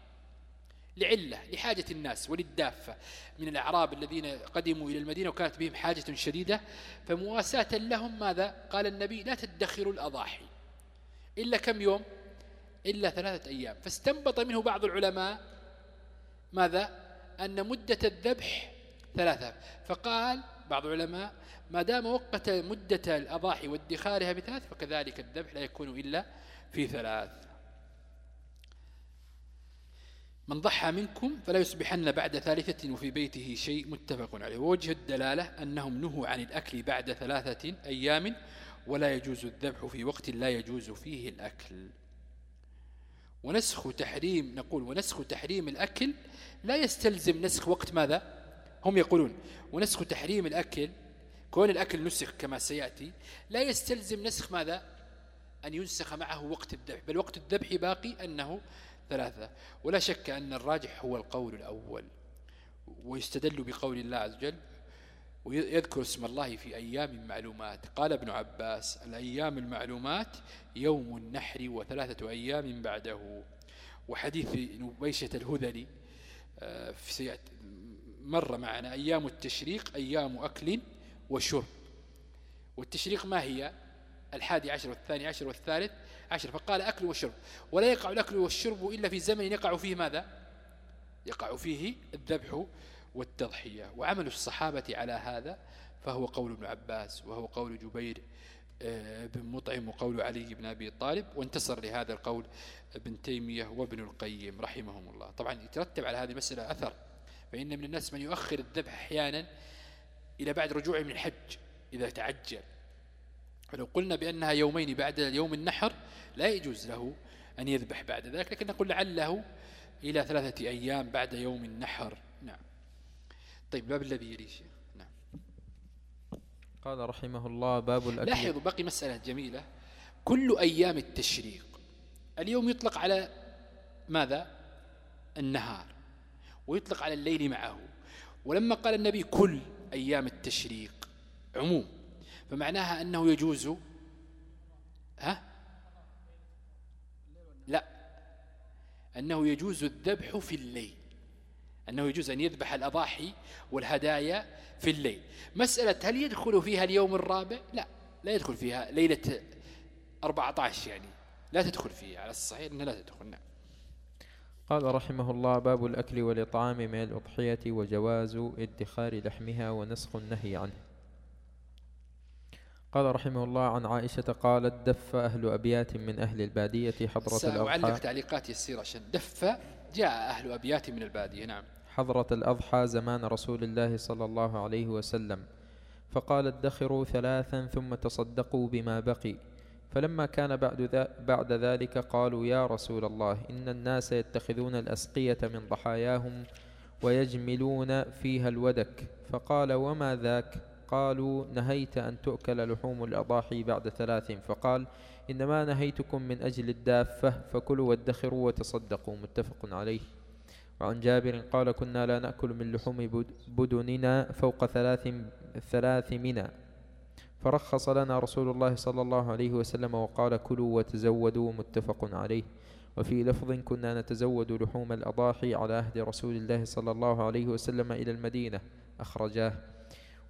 لعلة لحاجة الناس وللدافة من الأعراب الذين قدموا إلى المدينة وكانت بهم حاجة شديدة. فمواساة لهم ماذا؟ قال النبي لا تدخروا الأضاحي إلا كم يوم؟ إلا ثلاثة أيام. فاستنبط منه بعض العلماء ماذا؟ أن مدة الذبح ثلاثة. فقال بعض العلماء ما دام وقت مدة الأضاحي وادخارها بثلاث فكذلك الذبح لا يكون إلا في ثلاث. من ضحى منكم فلا يصبحن بعد ثالثة وفي بيته شيء متفق عليه. ووجه الدلالة أنهم نهوا عن الأكل بعد ثلاثة أيام ولا يجوز الذبح في وقت لا يجوز فيه الأكل. ونسخ تحريم نقول ونسخ تحريم الأكل لا يستلزم نسخ وقت ماذا؟ هم يقولون ونسخ تحريم الأكل كون الأكل نسخ كما سيأتي لا يستلزم نسخ ماذا؟ أن ينسخ معه وقت الذبح بل وقت الذبح باقي أنه ثلاثة. ولا شك أن الراجح هو القول الأول ويستدل بقول الله عز وجل ويذكر اسم الله في أيام معلومات. قال ابن عباس الأيام المعلومات يوم النحر وثلاثة أيام بعده. وحديث نبيشة الهذلي آه، في مر معنا أيام التشريق أيام أكل وشرب. والتشريق ما هي؟ الحادي عشر والثاني عشر والثالث عشر. فقال أكل وشرب. ولا يقع الأكل والشرب إلا في زمن يقع فيه ماذا؟ يقع فيه الذبح والتضحية. وعمل الصحابة على هذا فهو قول ابن عباس وهو قول جبير آه، بن مطعم وقول علي بن أبي طالب. وانتصر لهذا القول ابن تيمية وابن القيم رحمهم الله. طبعا يترتب على هذه المسألة أثر. فإن من الناس من يؤخر الذبح أحيانا إلى بعد رجوعه من الحج إذا تعجل. فلو قلنا بأنها يومين بعد يوم النحر لا يجوز له أن يذبح بعد ذلك لكن نقول لعله إلى ثلاثة أيام بعد يوم النحر. نعم. طيب باب الذي يلي شيخ. نعم. قال رحمه الله باب الأكل. لاحظوا بقي مسألة جميلة. كل أيام التشريق. اليوم يطلق على ماذا؟ النهار. ويطلق على الليل معه. ولما قال النبي كل أيام التشريق عموم فمعناها أنه يجوز ها؟ لا. أنه يجوز الذبح في الليل. أنه يجوز أن يذبح الأضاحي والهدايا في الليل. مسألة هل يدخل فيها اليوم الرابع؟ لا لا يدخل فيها. ليلة 14 يعني. لا تدخل فيه على الصحيح أنها لا تدخل. نعم. قال رحمه الله باب الأكل والإطعام من الأضحية وجواز ادخار لحمها ونسخ النهي عنه. قال رحمه الله عن عائشة قالت دف أهل أبيات من أهل البادية حضرة الأضحى. سأعلق تعليقات يسيرة عشان دف جاء أهل أبيات من البادية نعم. حضرة الأضحى زمان رسول الله صلى الله عليه وسلم فقال ادخروا ثلاثا ثم تصدقوا بما بقي. فلما كان بعد, بعد ذلك قالوا يا رسول الله إن الناس يتخذون الأسقية من ضحاياهم ويجملون فيها الودك. فقال وما ذاك؟ قالوا نهيت أن تؤكل لحوم الأضاحي بعد ثلاث. فقال إنما نهيتكم من أجل الدافة فكلوا وادخروا وتصدقوا. متفق عليه. وعن جابر قال كنا لا نأكل من لحوم بدننا فوق ثلاث, ثلاث منا. فرخص لنا رسول الله صلى الله عليه وسلم وقال كلوا وتزودوا متفق عليه. وفي لفظ كنا نتزود لحوم الأضاحي على عهد رسول الله صلى الله عليه وسلم إلى المدينة أخرجاه.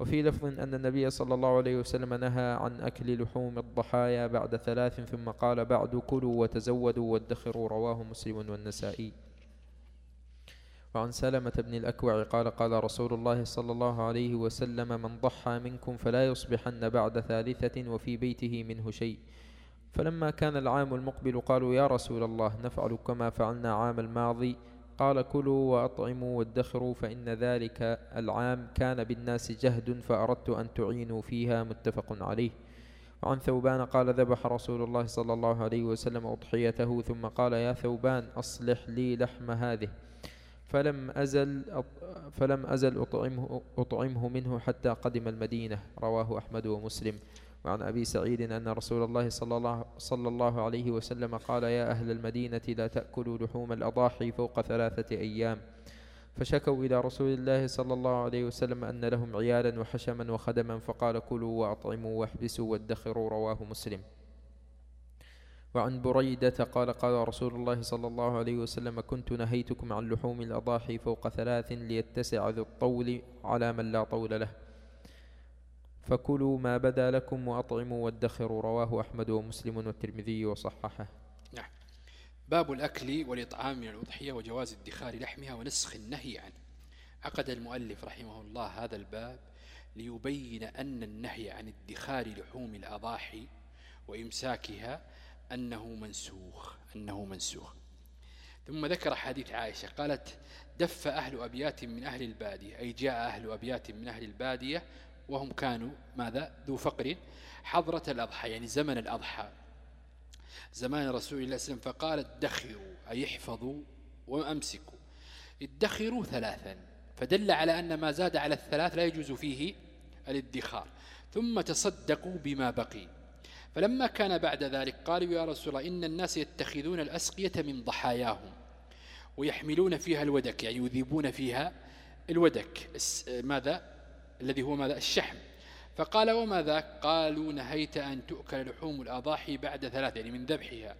وفي لفظ أن النبي صلى الله عليه وسلم نهى عن أكل لحوم الضحايا بعد ثلاث ثم قال بعد كلوا وتزودوا وادخروا رواه مسلم والنسائي. وعن سلمة بن الأكوع قال قال رسول الله صلى الله عليه وسلم من ضحى منكم فلا يصبحن بعد ثالثة وفي بيته منه شيء. فلما كان العام المقبل قالوا يا رسول الله نفعل كما فعلنا عام الماضي. قال كلوا وأطعموا وادخروا فإن ذلك العام كان بالناس جهد فأردت أن تعينوا فيها. متفق عليه. وعن ثوبان قال ذبح رسول الله صلى الله عليه وسلم أضحيته ثم قال يا ثوبان أصلح لي لحم هذه. فلم أزل فلم أزل أطعمه, أطعمه منه حتى قدم المدينة. رواه أحمد ومسلم. وعن أبي سعيد أن رسول الله صلى الله, صلى الله عليه وسلم قال يا أهل المدينة لا تأكلوا لحوم الأضاحي فوق ثلاثة أيام. فشكوا إلى رسول الله صلى الله عليه وسلم أن لهم عيالا وحشما وخدما فقال كلوا وأطعموا واحبسوا وادخروا. رواه مسلم. وعن بريدة قال قال رسول الله صلى الله عليه وسلم كنت نهيتكم عن لحوم الأضاحي فوق ثلاث ليتسع ذو الطول على من لا طول له. فكلوا ما بدا لكم وأطعموا وادخروا رواه أحمد ومسلم والترمذي وصححه. نعم. باب الأكل والإطعام من الأضحية وجواز ادخار لحمها ونسخ النهي عنه. عقد المؤلف رحمه الله هذا الباب ليبين أن النهي عن ادخار لحوم الأضاحي وإمساكها أنه منسوخ أنه منسوخ. ثم ذكر حديث عائشة قالت دف أهل أبيات من أهل البادية. أي جاء أهل أبيات من أهل البادية وهم كانوا ماذا؟ ذو فقر. حضرة الأضحى يعني زمن الأضحى زمان رسول الله وسلم. فقال ادخروا أي احفظوا وأمسكوا. ادخروا ثلاثا فدل على أن ما زاد على الثلاث لا يجوز فيه الادخار. ثم تصدقوا بما بقي. فلما كان بعد ذلك قالوا يا رسول الله إن الناس يتخذون الأسقية من ضحاياهم ويحملون فيها الودك يعني يذيبون فيها الودك. ماذا؟ الذي هو ماذا؟ الشحم. فقال وما ذاك قالوا نهيت أن تؤكل لحوم الأضاحي بعد ثلاثة يعني من ذبحها.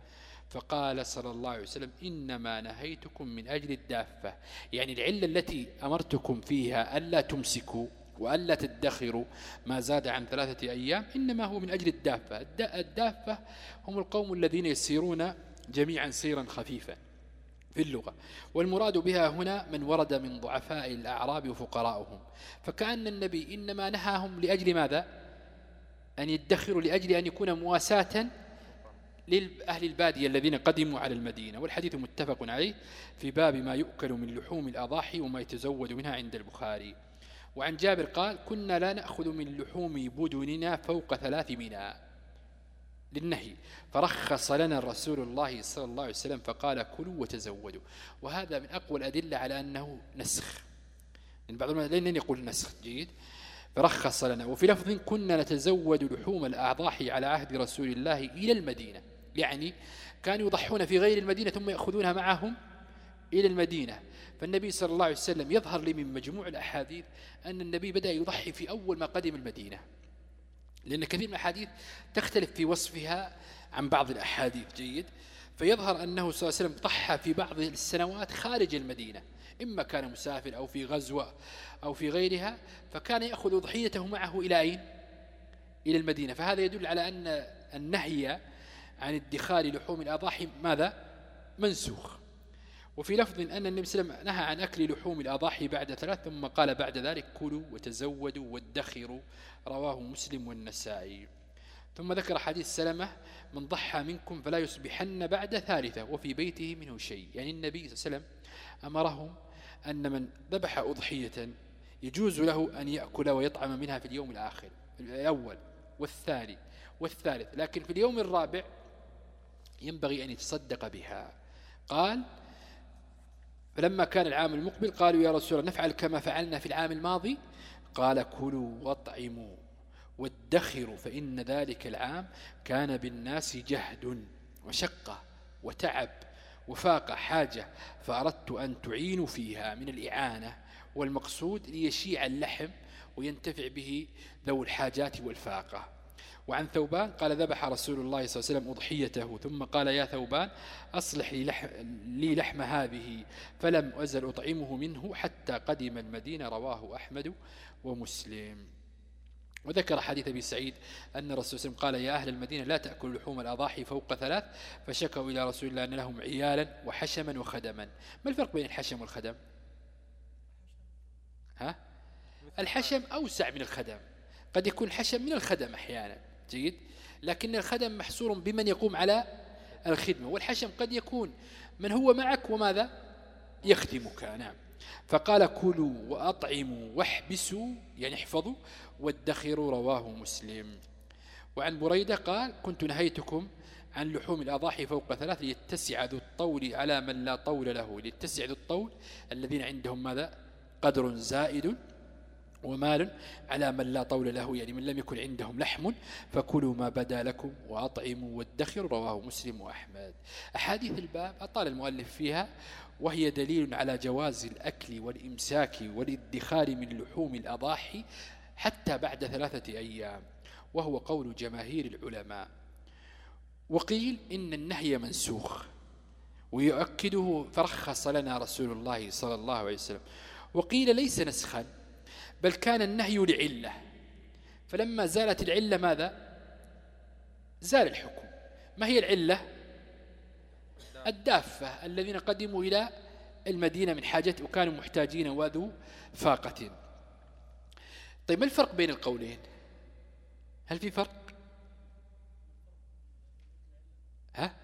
فقال صلى الله عليه وسلم إنما نهيتكم من أجل الدافة يعني العلة التي أمرتكم فيها ألا تمسكوا. وألا تدخروا ما زاد عن ثلاثة أيام إنما هو من أجل الدافة. الدافة هم القوم الذين يسيرون جميعا سيرا خفيفا في اللغة والمراد بها هنا من ورد من ضعفاء الأعراب وفقراؤهم. فكأن النبي إنما نهاهم لأجل ماذا؟ أن يدخروا لأجل أن يكون مواساة لأهل البادية الذين قدموا على المدينة. والحديث متفق عليه في باب ما يؤكل من لحوم الأضاحي وما يتزود منها عند البخاري. وعن جابر قال كنا لا نأخذ من لحوم بدننا فوق ثلاث منا للنهي. فرخص لنا رسول الله صلى الله عليه وسلم فقال كلوا وتزودوا. وهذا من أقوى الأدلة على أنه نسخ. لأن بعض لن يقول نسخ جيد. فرخص لنا. وفي لفظ كنا نتزود لحوم الأعضاح على عهد رسول الله إلى المدينة. يعني كانوا يضحون في غير المدينة ثم يأخذونها معهم إلى المدينة. فالنبي صلى الله عليه وسلم يظهر لي من مجموع الأحاديث أن النبي بدأ يضحي في أول ما قدم المدينة. لأن كثير من الأحاديث تختلف في وصفها عن بعض الأحاديث جيد. فيظهر أنه صلى الله عليه وسلم ضحى في بعض السنوات خارج المدينة. إما كان مسافر أو في غزوة أو في غيرها فكان يأخذ ضحيته معه إلى أين؟ إلى المدينة. فهذا يدل على أن النهي عن ادخار لحوم الأضاحي ماذا؟ منسوخ. وفي لفظ أن النبي صلى الله عليه وسلم نهى عن أكل لحوم الأضاحي بعد ثلاث ثم قال بعد ذلك كلوا وتزودوا وادخروا. رواه مسلم والنسائي. ثم ذكر حديث سلمة من ضحى منكم فلا يصبحن بعد ثالثة وفي بيته منه شيء. يعني النبي صلى الله عليه وسلم أمرهم أن من ذبح أضحية يجوز له أن يأكل ويطعم منها في اليوم الآخر الأول والثاني والثالث لكن في اليوم الرابع ينبغي أن يتصدق بها. قال فلما كان العام المقبل قالوا يا رسول الله نفعل كما فعلنا في العام الماضي؟ قال كلوا واطعموا وادخروا فإن ذلك العام كان بالناس جهد وشقة وتعب وفاق حاجة فأردت أن تعينوا فيها من الإعانة والمقصود ليشيع اللحم وينتفع به ذو الحاجات والفاقة. وعن ثوبان قال ذبح رسول الله صلى الله عليه وسلم أضحيته ثم قال يا ثوبان أصلح لي لحم, لي لحم هذه فلم أزل أطعمه منه حتى قدم المدينة رواه أحمد ومسلم. وذكر حديث أبي سعيد أن الرسول صلى الله عليه وسلم قال يا أهل المدينة لا تأكل لحوم الأضاحي فوق ثلاث فشكوا إلى رسول الله أن لهم عيالا وحشما وخدما. ما الفرق بين الحشم والخدم؟ ها؟ الحشم أوسع من الخدم قد يكون الحشم من الخدم أحيانا. جيد. لكن الخدم محصور بمن يقوم على الخدمة والحشم قد يكون من هو معك وماذا؟ يخدمك. نعم. فقال كلوا وأطعموا واحبسوا يعني احفظوا وادخروا رواه مسلم. وعن بريدة قال كنت نهيتكم عن لحوم الأضاحي فوق ثلاث ليتسع ذو الطول على من لا طول له. ليتسع ذو الطول الذين عندهم ماذا؟ قدر زائد. ومال على من لا طول له يعني من لم يكن عندهم لحم فكلوا ما بدا لكم وأطعموا وادخروا رواه مسلم وأحمد. أحاديث الباب أطال المؤلف فيها وهي دليل على جواز الأكل والإمساك والادخار من لحوم الأضاحي حتى بعد ثلاثة أيام وهو قول جماهير العلماء. وقيل إن النهي منسوخ ويؤكده فرخص لنا رسول الله صلى الله عليه وسلم. وقيل ليس نسخا بل كان النهي لعلة. فلما زالت العلة ماذا؟ زال الحكم. ما هي العلة؟ الدافة الذين قدموا إلى المدينة من حاجة وكانوا محتاجين وذو فاقة. طيب ما الفرق بين القولين؟ هل في فرق؟ ها؟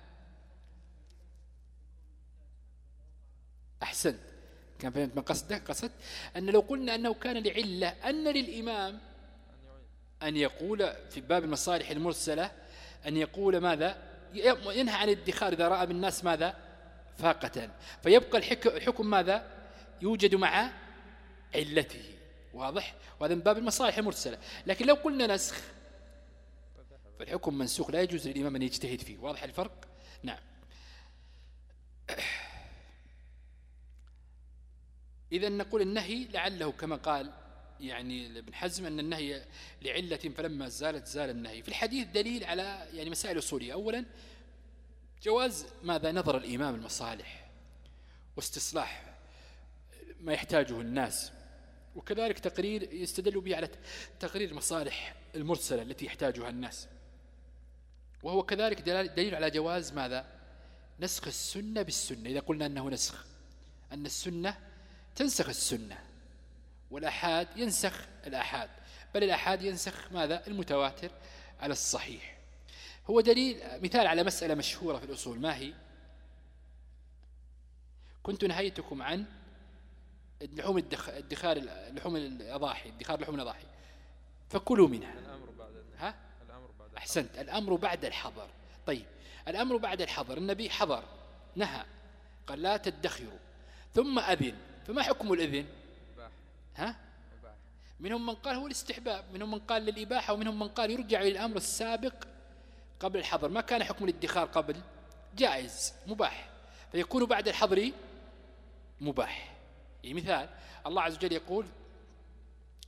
أحسنت. كان فهمت من قصده؟ قصد أن لو قلنا أنه كان لعلة أن للإمام أن يقول في باب المصالح المرسلة أن يقول ماذا؟ ينهى عن الادخار إذا رأى بالناس ماذا؟ فاقة. فيبقى الحكم ماذا؟ يوجد مع علته. واضح؟ وهذا من باب المصالح المرسلة. لكن لو قلنا نسخ فالحكم منسوخ لا يجوز للإمام أن يجتهد فيه. واضح الفرق؟ نعم. إذا نقول النهي لعله كما قال يعني ابن حزم أن النهي لعلة فلما زالت زال النهي. في الحديث دليل على يعني مسائل أصولية. أولا جواز ماذا نظر الإمام المصالح واستصلاح ما يحتاجه الناس وكذلك تقرير يستدل به على تقرير المصالح المرسلة التي يحتاجها الناس. وهو كذلك دليل على جواز ماذا؟ نسخ السنة بالسنة. إذا قلنا أنه نسخ أن السنة تنسخ السنة. والأحاد ينسخ الأحاد. بل الأحاد ينسخ ماذا؟ المتواتر على الصحيح. هو دليل مثال على مسألة مشهورة في الأصول. ما هي؟ كنت نهيتكم عن لحوم الدخار لحوم الأضاحي ادخار لحوم الأضاحي. فكلوا منها. الأمر بعد ها؟ الأمر بعد أحسنت. الأمر بعد الحظر. طيب. الأمر بعد الحظر. النبي حضر نهى قال لا تدخروا. ثم أذن. فما حكم الإذن؟ ها؟ منهم من قال هو الاستحباب منهم من قال للإباحة ومنهم من قال يرجع إلى الأمر السابق قبل الحظر. ما كان حكم الادخار قبل؟ جائز مباح. فيكون بعد الحظر مباح. يعني مثال الله عز وجل يقول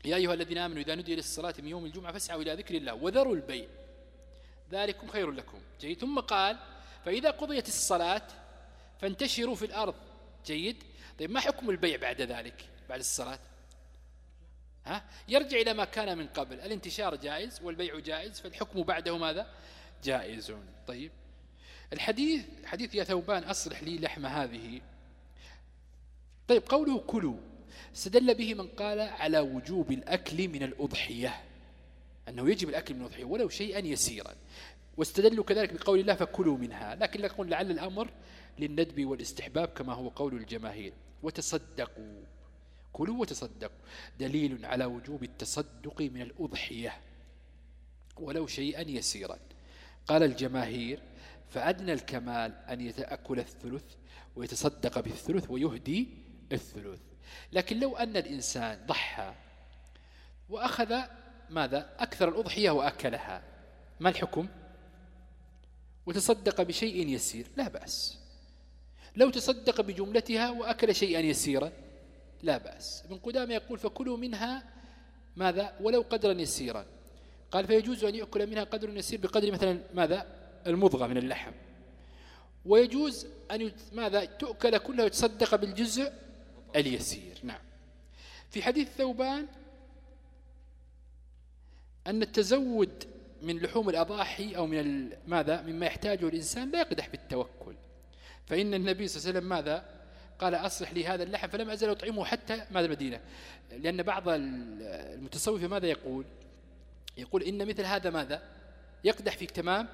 يا أيها الذين آمنوا إذا نودي للصلاة من يوم الجمعة فاسعوا إلى ذكر الله وذروا البيع. ذلكم خير لكم. جيد. ثم قال فإذا قضيت الصلاة فانتشروا في الأرض. جيد. طيب ما حكم البيع بعد ذلك؟ بعد الصلاة؟ ها؟ يرجع إلى ما كان من قبل. الانتشار جائز والبيع جائز فالحكم بعده ماذا؟ جائز. طيب الحديث حديث يا ثوبان أصلح لي لحم هذه. طيب قوله كلوا. استدل به من قال على وجوب الأكل من الأضحية أنه يجب الأكل من الأضحية ولو شيئا يسيرا. واستدلوا كذلك بقول الله فكلوا منها لكن يقول لعل الأمر للندب والاستحباب كما هو قول الجماهير. وتصدقوا. كلوا وتصدقوا. دليل على وجوب التصدق من الأضحية. ولو شيئا يسيرا. قال الجماهير فأدنى الكمال أن يتأكل الثلث ويتصدق بالثلث ويهدي الثلث. لكن لو أن الإنسان ضحى وأخذ ماذا؟ أكثر الأضحية وأكلها ما الحكم؟ وتصدق بشيء يسير لا بأس. لو تصدق بجملتها وأكل شيئا يسيرا لا بأس. ابن قدامة يقول فكلوا منها ماذا؟ ولو قدرا يسيرا. قال فيجوز أن يأكل منها قدر يسير بقدر مثلا ماذا؟ المضغة من اللحم. ويجوز أن ماذا؟ تؤكل كلها وتصدق بالجزء اليسير. نعم. في حديث ثوبان أن التزود من لحوم الأضاحي أو من ماذا؟ مما يحتاجه الإنسان لا يقدح بالتوكل. فإن النبي صلى الله عليه وسلم ماذا؟ قال أصلح لي هذا اللحم فلم أزل أطعمه حتى ماذا المدينة. لأن بعض المتصوفة ماذا يقول؟ يقول إن مثل هذا ماذا؟ يقدح في تمام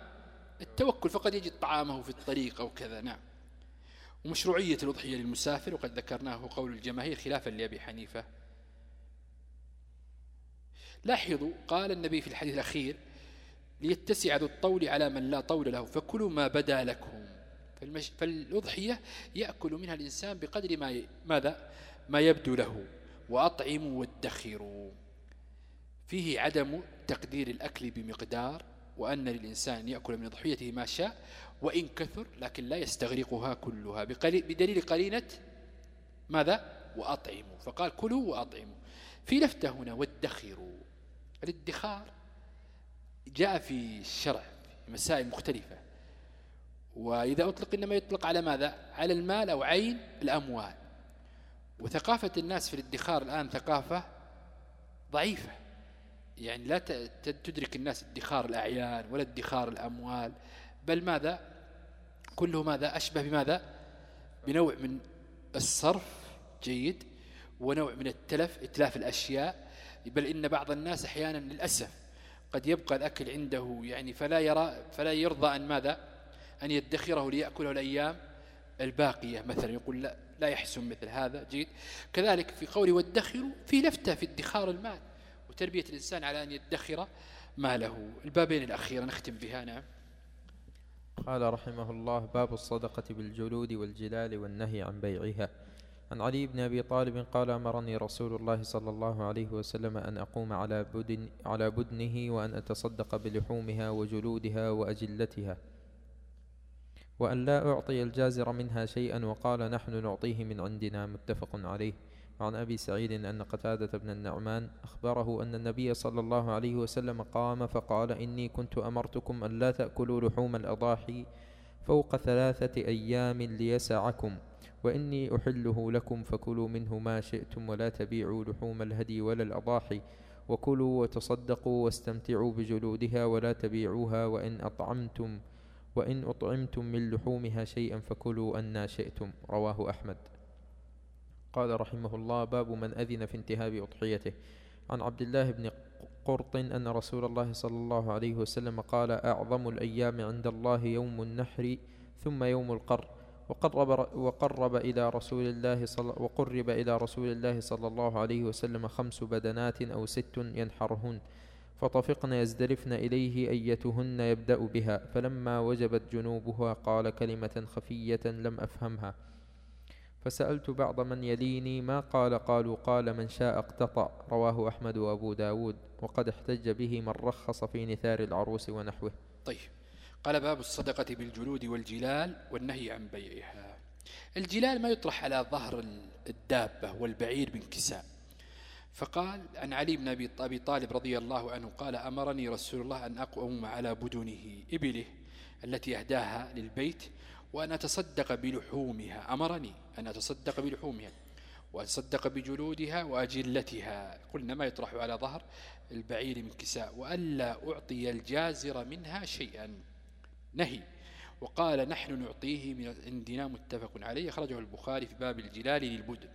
التوكل فقد يجد طعامه في الطريق أو كذا. نعم. ومشروعية الأضحية للمسافر وقد ذكرناه قول الجماهير خلافا لأبي حنيفة. لاحظوا قال النبي في الحديث الأخير ليتسع ذو الطول على من لا طول له فكلوا ما بدا لكم. فالمش... فالأضحية يأكل منها الإنسان بقدر ما. ماذا؟ ما يبدو له وأطعموا وادخروا فيه عدم تقدير الأكل بمقدار وأن للإنسان يأكل من ضحيته ما شاء وإن كثر لكن لا يستغرقها كلها. بدليل قرينة ماذا؟ وأطعموا فقال كلوا وأطعموا. في لفتة هنا وادخروا. الادخار جاء في الشرع في مسائل مختلفة. وإذا أطلق إنما يطلق على ماذا؟ على المال أو عين الأموال. وثقافة الناس في الادخار الآن ثقافة ضعيفة. يعني لا تدرك الناس ادخار الأعيان ولا ادخار الأموال بل ماذا؟ كله ماذا؟ أشبه بماذا؟ بنوع من الصرف جيد ونوع من التلف إتلاف الأشياء. بل إن بعض الناس أحيانا للأسف قد يبقى الأكل عنده يعني فلا يرى فلا يرضى أن ماذا؟ أن يدخره ليأكله الأيام الباقية مثلا يقول لا, لا يحسن مثل هذا جيد. كذلك في قوله وادخروا في لفتة في ادخار المال وتربية الإنسان على أن يدخر ماله. البابين الأخيرة نختم بها نعم. قال رحمه الله باب الصدقة بالجلود والجلال والنهي عن بيعها. عن علي بن أبي طالب قال أمرني رسول الله صلى الله عليه وسلم أن أقوم على, بدن على بدنه وأن أتصدق بلحومها وجلودها وأجلتها. وأن لا أعطي الجازر منها شيئا وقال نحن نعطيه من عندنا متفق عليه. وعن أبي سعيد أن قتادة بن النعمان أخبره أن النبي صلى الله عليه وسلم قام فقال إني كنت أمرتكم أن لا تأكلوا لحوم الأضاحي فوق ثلاثة أيام ليسعكم وإني أحله لكم فكلوا منه ما شئتم ولا تبيعوا لحوم الهدي ولا الأضاحي وكلوا وتصدقوا واستمتعوا بجلودها ولا تبيعوها وإن أطعمتم وإن أطعمتم من لحومها شيئا فكلوا أنا شئتم. رواه أحمد. قال رحمه الله باب من أذن في انتهاب أضحيته. عن عبد الله بن قرط أن رسول الله صلى الله عليه وسلم قال أعظم الأيام عند الله يوم النحر ثم يوم القر. وقرب, وقرب إلى رسول الله صلى وقرب إلى رسول الله صلى الله عليه وسلم خمس بدنات أو ست ينحرهن. فطفقن يزدرفن إليه أيتهن يبدأ بها. فلما وجبت جنوبها قال كلمة خفية لم أفهمها. فسألت بعض من يليني ما قال؟ قالوا قال من شاء اقتطع رواه أحمد وأبو داود. وقد احتج به من رخص في نثار العروس ونحوه. طيب. قال باب الصدقة بالجلود والجلال والنهي عن بيعها. الجلال ما يطرح على ظهر الدابة والبعير بانكساء. فقال عن علي بن أبي طالب رضي الله عنه قال أمرني رسول الله أن أقوم على بدنه إبله التي أهداها للبيت وأن أتصدق بلحومها. أمرني أن أتصدق بلحومها وأتصدق بجلودها وأجلتها. قلنا ما يطرح على ظهر البعير من كساء وألا أعطي الجازر منها شيئا. نهي. وقال نحن نعطيه من عندنا. متفق عليه. أخرجه البخاري في باب الجلال للبدن.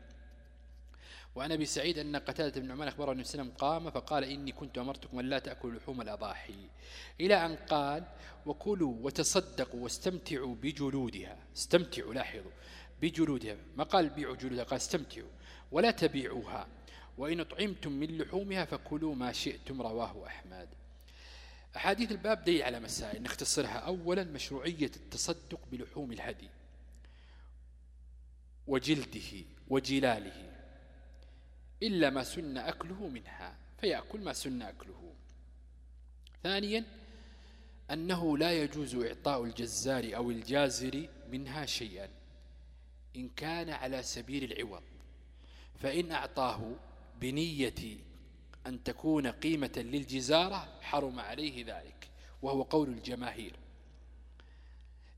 وعن أبي سعيد أن قتادة بن عمان أخبره أن وسلم قام فقال إني كنت أمرتكم أن لا تأكلوا لحوم الأضاحي. إلى أن قال وكلوا وتصدقوا واستمتعوا بجلودها. استمتعوا لاحظوا بجلودها. ما قال بيعوا جلودها؟ قال استمتعوا ولا تبيعوها. وإن أطعمتم من لحومها فكلوا ما شئتم رواه أحمد. أحاديث الباب دليل على مسائل. نختصرها أولا مشروعية التصدق بلحوم الهدي وجلده وجلاله. إلا ما سن أكله منها فيأكل ما سن أكله. ثانيا أنه لا يجوز إعطاء الجزار أو الجازر منها شيئا إن كان على سبيل العوض. فإن أعطاه بنية أن تكون قيمة للجزارة حرم عليه ذلك وهو قول الجماهير.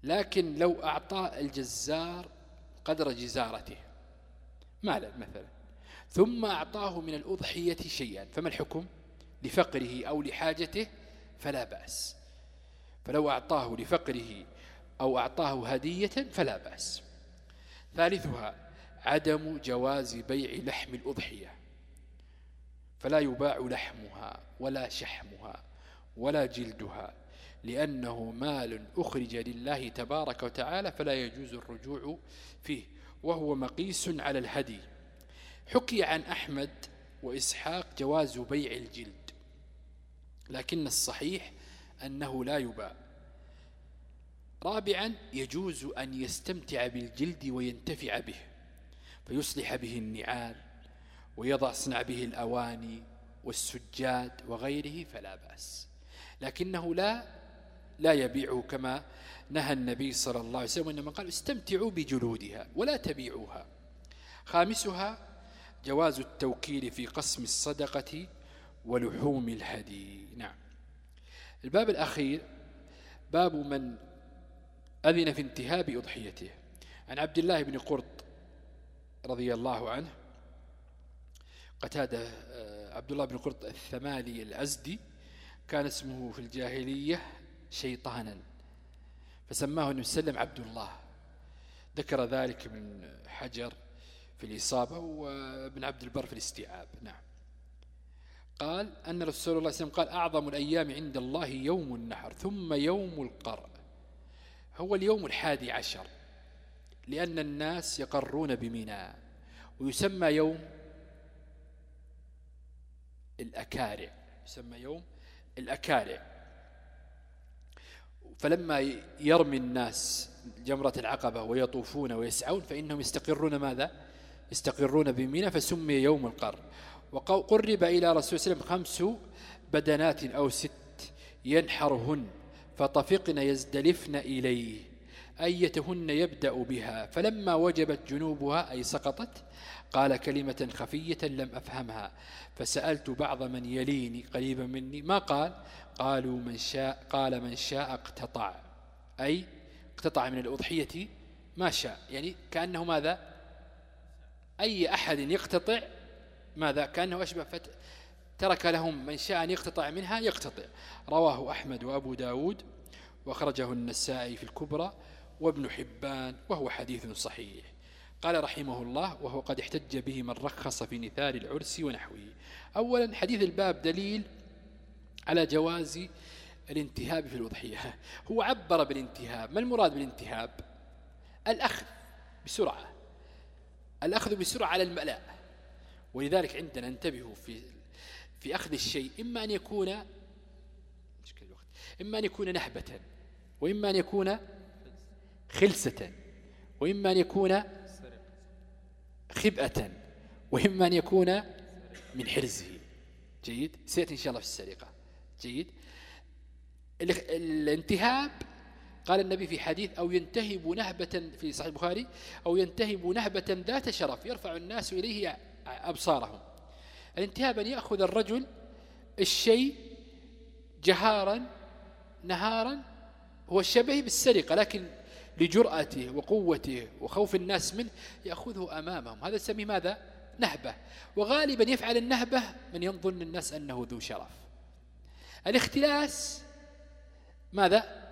لكن لو أعطى الجزار قدر جزارته مالا مثلا. ثم أعطاه من الأضحية شيئا. فما الحكم؟ لفقره أو لحاجته فلا بأس. فلو أعطاه لفقره أو أعطاه هدية فلا بأس. ثالثها عدم جواز بيع لحم الأضحية. فلا يباع لحمها ولا شحمها ولا جلدها لأنه مال أخرج لله تبارك وتعالى فلا يجوز الرجوع فيه وهو مقيس على الهدي. حكي عن أحمد وإسحاق جواز بيع الجلد لكن الصحيح أنه لا يباع. رابعا يجوز أن يستمتع بالجلد وينتفع به فيصلح به النعال ويضع صنع به الأواني والسجاد وغيره فلا بأس. لكنه لا لا يبيعه كما نهى النبي صلى الله عليه وسلم إنما قال استمتعوا بجلودها ولا تبيعوها. خامسها جواز التوكيل في قسم الصدقة ولحوم الهدي. نعم. الباب الأخير باب من أذن في انتهاب أضحيته. عن عبد الله بن قرط رضي الله عنه قتادة آه، عبد الله بن قرط الثمالي الأزدي كان اسمه في الجاهلية شيطانا فسماه النبي صلى الله عليه وسلم عبد الله. ذكر ذلك من حجر. في الإصابة وابن عبد البر في الاستيعاب. نعم. قال أن رسول الله صلى الله عليه وسلم قال أعظم الأيام عند الله يوم النحر ثم يوم القرء. هو اليوم الحادي عشر لأن الناس يقرون بمنى ويسمى يوم الأكارع. يسمى يوم الأكارع. فلما يرمي الناس جمرة العقبة ويطوفون ويسعون فإنهم يستقرون ماذا؟ يستقرون بمنى فسمي يوم القر وقرب إلى رسول الله خمس بدنات أو ست ينحرهن فطفقن يزدلفن إليه. أيتهن يبدأ بها؟ فلما وجبت جنوبها أي سقطت قال كلمة خفية لم أفهمها. فسألت بعض من يليني قريبا مني ما قال؟ قالوا من شاء قال من شاء اقتطع. أي اقتطع من الأضحية ما شاء. يعني كأنه ماذا؟ أي أحد يقتطع ماذا؟ كأنه أشبه فت ترك لهم من شاء أن يقتطع منها يقتطع. رواه أحمد وأبو داود وأخرجه النسائي في الكبرى وابن حبان وهو حديث صحيح. قال رحمه الله وهو قد احتج به من رخص في نثار العرس ونحوه. أولا حديث الباب دليل على جواز الانتهاب في الأضحية هو عبر بالانتهاب. ما المراد بالانتهاب؟ الأخذ بسرعة. الأخذ بسرعة على الملاء ولذلك عندنا انتبهوا في في أخذ الشيء إما أن يكون إما أن يكون نهبة وإما أن يكون خلسة وإما أن يكون خبأة وإما أن يكون من حرزه. جيد؟ سيأتي إن شاء الله في السرقة. جيد؟ الانتهاب قال النبي في حديث أو ينتهب نهبة في صحيح البخاري أو ينتهب نهبة ذات شرف يرفع الناس إليه أبصارهم. الانتهاب أن يأخذ الرجل الشيء جهارا نهارا هو الشبه بالسرقة لكن لجرأته وقوته وخوف الناس منه يأخذه أمامهم. هذا سمي ماذا؟ نهبة. وغالبا يفعل النهبة من ينظن الناس أنه ذو شرف. الاختلاس ماذا؟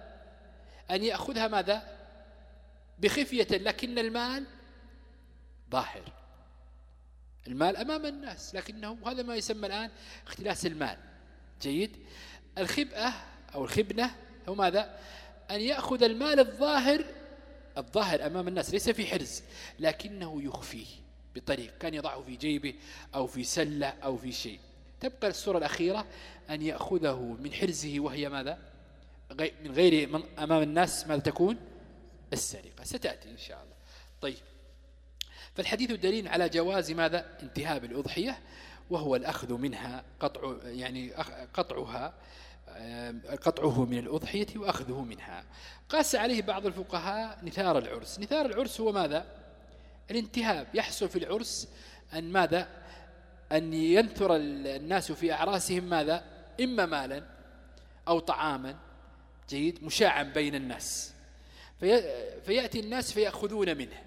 أن يأخذها ماذا؟ بخفية لكن المال ظاهر. المال أمام الناس لكنه هذا ما يسمى الآن اختلاس المال. جيد. الخبأة أو الخبنة هو ماذا؟ أن يأخذ المال الظاهر الظاهر أمام الناس ليس في حرز لكنه يخفيه بطريق كان يضعه في جيبه أو في سلة أو في شيء. تبقى الصورة الأخيرة أن يأخذه من حرزه وهي ماذا؟ من غير من أمام الناس ماذا تكون السرقة. ستأتي إن شاء الله. طيب. فالحديث دليل على جواز ماذا؟ انتهاب الأضحية وهو الأخذ منها قطع يعني قطعها قطعه من الأضحية وأخذه منها. قاس عليه بعض الفقهاء نثار العرس. نثار العرس هو ماذا؟ الانتهاب. يحصل في العرس أن ماذا؟ أن ينثر الناس في أعراسهم ماذا؟ إما مالا أو طعاما. جيد مشاعا بين الناس. في فيأتي الناس فيأخذون منه.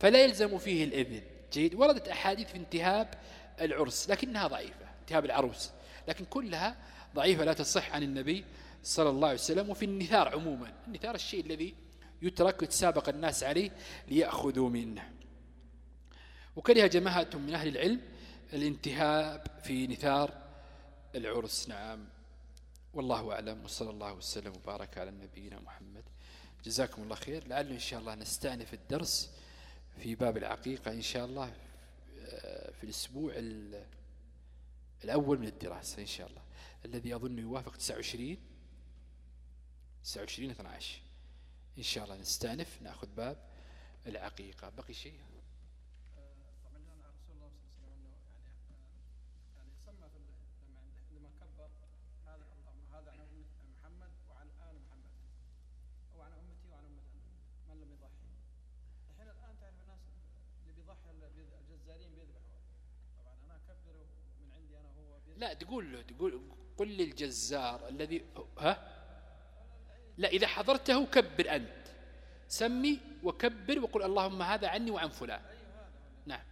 فلا يلزم فيه الإذن. جيد. وردت أحاديث في انتهاب العرس لكنها ضعيفة انتهاب العروس. لكن كلها ضعيفة لا تصح عن النبي صلى الله عليه وسلم وفي النثار عموما. النثار الشيء الذي يترك ويتسابق الناس عليه ليأخذوا منه. وكره جماعة من أهل العلم الانتهاب في نثار العرس. نعم. والله أعلم وصلى الله وسلم وبارك على نبينا محمد. جزاكم الله خير. لعل إن شاء الله نستأنف الدرس في باب العقيقة إن شاء الله آه، في الأسبوع الأول من الدراسة إن شاء الله. الذي أظن يوافق 29 29 12 إن شاء الله نستأنف نأخذ باب العقيقة. بقي شيء؟ لا تقول له تقول قل للجزار الذي ها؟ لا إذا حضرته كبر أنت. سمي وكبر وقل اللهم هذا عني وعن فلان. نعم.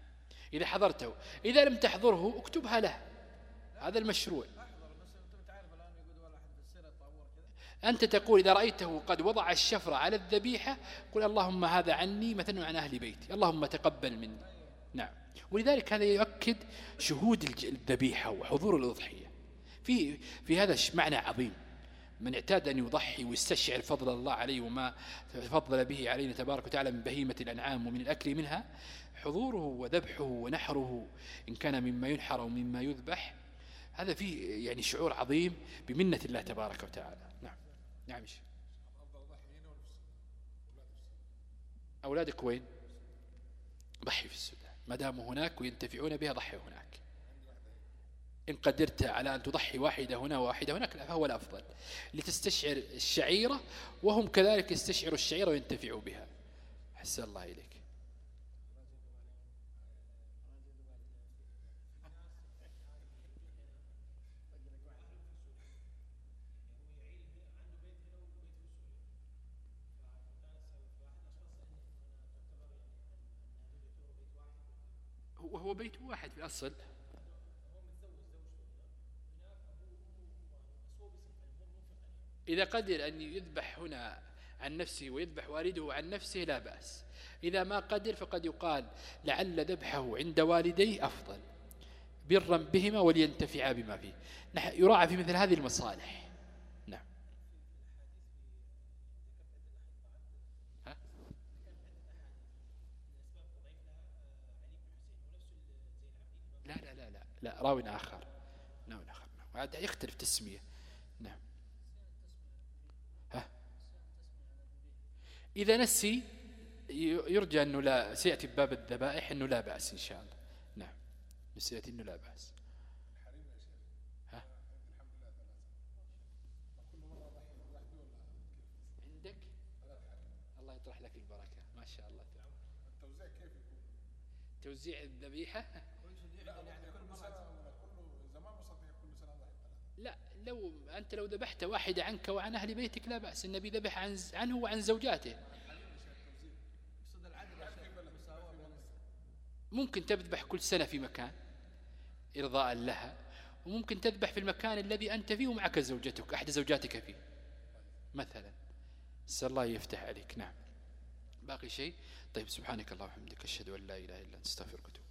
إذا حضرته. إذا لم تحضره اكتبها له. هذا المشروع. أنت تقول إذا رأيته قد وضع الشفرة على الذبيحة قل اللهم هذا عني مثلا عن أهل بيتي. اللهم تقبل مني. نعم. ولذلك هذا يؤكد شهود الذبيحة وحضور الأضحية. في في هذا معنى عظيم. من اعتاد أن يضحي ويستشعر فضل الله عليه وما فضل به علينا تبارك وتعالى من بهيمة الأنعام ومن الأكل منها حضوره وذبحه ونحره إن كان مما ينحر أو مما يذبح هذا فيه يعني شعور عظيم بمنة الله تبارك وتعالى. نعم. نعم أولادك وين؟ ضحي في السودان ما داموا هناك وينتفعون بها ضحي هناك. إن قدرت على أن تضحي واحدة هنا وواحدة هناك فهو الأفضل. لتستشعر الشعيرة وهم كذلك يستشعروا الشعيرة وينتفعوا بها. حسن الله إليك. وهو بيت واحد في الأصل. إذا قدر أن يذبح هنا عن نفسه ويذبح والده عن نفسه لا بأس. إذا ما قدر فقد يقال لعل ذبحه عند والديه أفضل. برا بهما ولينتفعا بما فيه. يراعى في مثل هذه المصالح نعم لا لا لا لا لا راو آخر. نعم. آخر وعاد يختلف تسمية. نعم. إذا نسي يرجى أنه لا سيأتي باب الذبائح أنه لا بأس إن شاء الله. نعم. سيأتي أنه لا بأس. ها؟ عندك؟ الله يطرح لك البركة. ما شاء الله. التوزيع كيف يكون؟ توزيع الذبيحة؟ لا لو أنت لو ذبحت واحدة عنك وعن أهل بيتك لا بأس. النبي ذبح عن عنه وعن زوجاته. ممكن تذبح كل سنة في مكان إرضاء لها وممكن تذبح في المكان الذي أنت فيه ومعك زوجتك أحد زوجاتك فيه. مثلا سأل الله يفتح عليك. نعم. باقي شيء؟ طيب سبحانك الله وحمدك أشهد أن لا إله إلا أنت أستغفرك